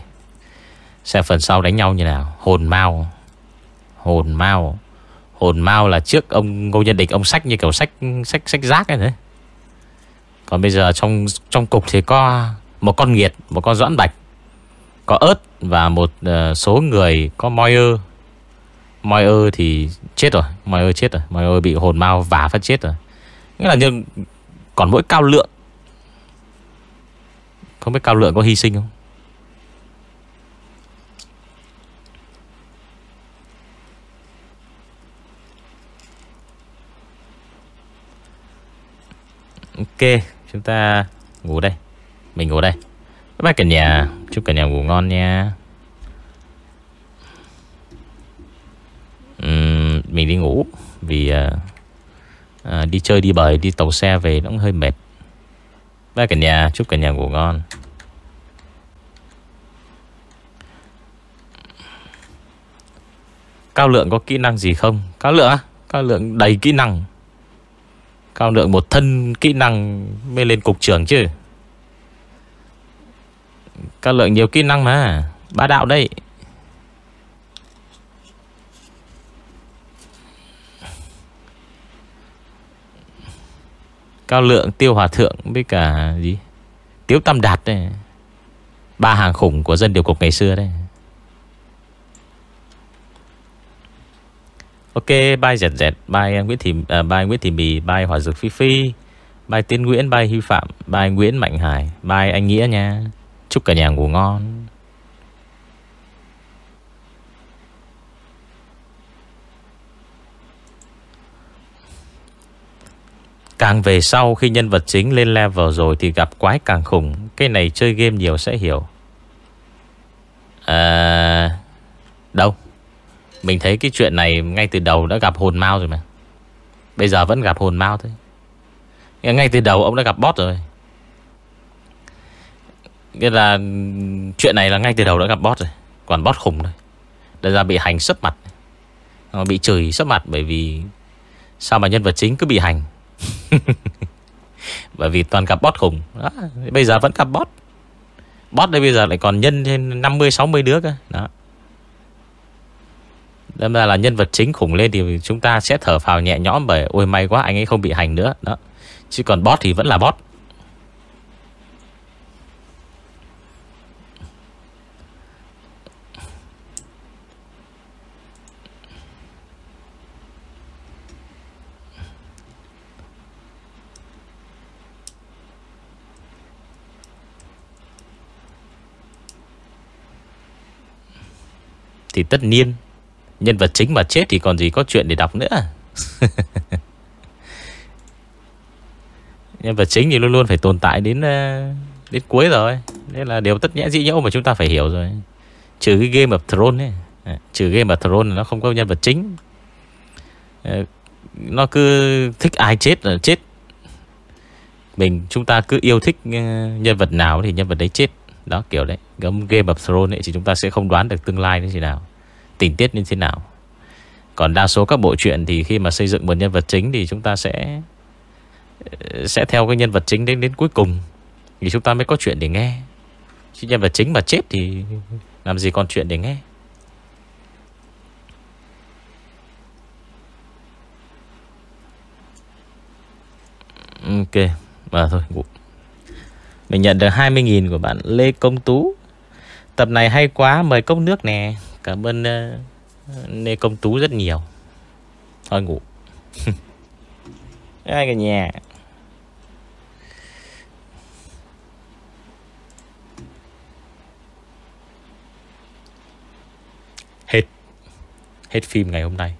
Xem phần sau đánh nhau như nào. Hồn mau Hồn mau Hồn mau là trước ông Ngô Nhân Địch Ông sách như kiểu sách sách sách rác ấy đấy. Còn bây giờ trong trong cục thì có Một con nghiệt Một con doãn bạch Có ớt Và một uh, số người có moi ơ. Moi ơ thì chết rồi Moi ơ chết rồi Moi ơ bị hồn mau vả phát chết rồi. Nghĩa là nhưng Còn mỗi cao lượng. Không biết cao lượng có hy sinh không? Ok. Chúng ta ngủ đây. Mình ngủ đây. Các bác cả nhà Chúc cả nhà ngủ ngon nha. Uhm, Mình đi ngủ Vì uh, uh, Đi chơi đi bời Đi tàu xe về nó cũng hơi mệt. Bác cả nhà Chúc cả nhà ngủ ngon. Cao lượng có kỹ năng gì không? Cao lượng á Cao lượng đầy kỹ năng. Cao lượng một thân kỹ năng Mới lên cục trưởng chứ? Cao lượng nhiều kỹ năng mà, Bá đạo đây Cao lượng, tiêu hòa thượng Với cả gì? Tiếu tam đạt đây Ba hàng khủng của dân điều cục ngày xưa đây Ok, bye dẹt dẹt, bye Nguyễn Thị à, bye Nguyễn Thị Mì, bye Hòa Dược Phi Phi, bye Tiến Nguyễn, bye Hy Phạm, bye Nguyễn Mạnh Hải, bye anh Nghĩa nha. Chúc cả nhà ngủ ngon. Càng về sau khi nhân vật chính lên level rồi thì gặp quái càng khủng. Cái này chơi game nhiều sẽ hiểu. À... Đâu? Mình thấy cái chuyện này ngay từ đầu đã gặp hồn mau rồi mà. Bây giờ vẫn gặp hồn mau thôi. Ngay từ đầu ông đã gặp boss rồi. Nghĩa là Chuyện này là ngay từ đầu đã gặp boss rồi. Còn boss khủng thôi. Đã ra bị hành sấp mặt. Ờ, bị chửi sấp mặt bởi vì Sao mà nhân vật chính cứ bị hành. Bởi vì toàn gặp boss khủng. Đó. Bây giờ vẫn gặp boss Boss đây bây giờ lại còn nhân thêm 50-60 đứa cơ. Đó. Đâm ra là nhân vật chính khủng lên Thì chúng ta sẽ thở phào nhẹ nhõm Bởi, ôi, may quá anh ấy không bị hành nữa. Đó. Chứ còn boss thì vẫn là boss Thì tất nhiên Nhân vật chính mà chết thì còn gì có chuyện để đọc nữa. Nhân vật chính thì luôn luôn phải tồn tại đến ờ, đến cuối rồi. Nên là điều tất nhẽ dĩ nhẫu mà chúng ta phải hiểu rồi. Trừ cái Game of Thrones ấy. À, Trừ Game of Thrones nó không có nhân vật chính. Ờ, nó cứ thích ai chết là chết. Mình chúng ta cứ yêu thích ờ, nhân vật nào thì nhân vật đấy chết. Đó kiểu đấy. Game of Thrones ấy thì chúng ta sẽ không đoán được tương lai như thế nào tình tiết như thế nào. Còn đa số các bộ truyện Thì khi mà xây dựng một nhân vật chính Thì chúng ta sẽ ờ, Sẽ theo cái nhân vật chính đến đến cuối cùng. Thì chúng ta mới có chuyện để nghe. Chứ nhân vật chính mà chết thì Làm gì còn chuyện để nghe? Ừ, ok Và thôi, ngủ. Mình nhận được 20.000 của bạn Lê Công Tú. Tập này hay quá, Mời cốc nước nè. Cảm ơn uh, Nê Công Tú rất nhiều. Thôi ngủ. Ai cả nhà? Hết. Hết phim ngày hôm nay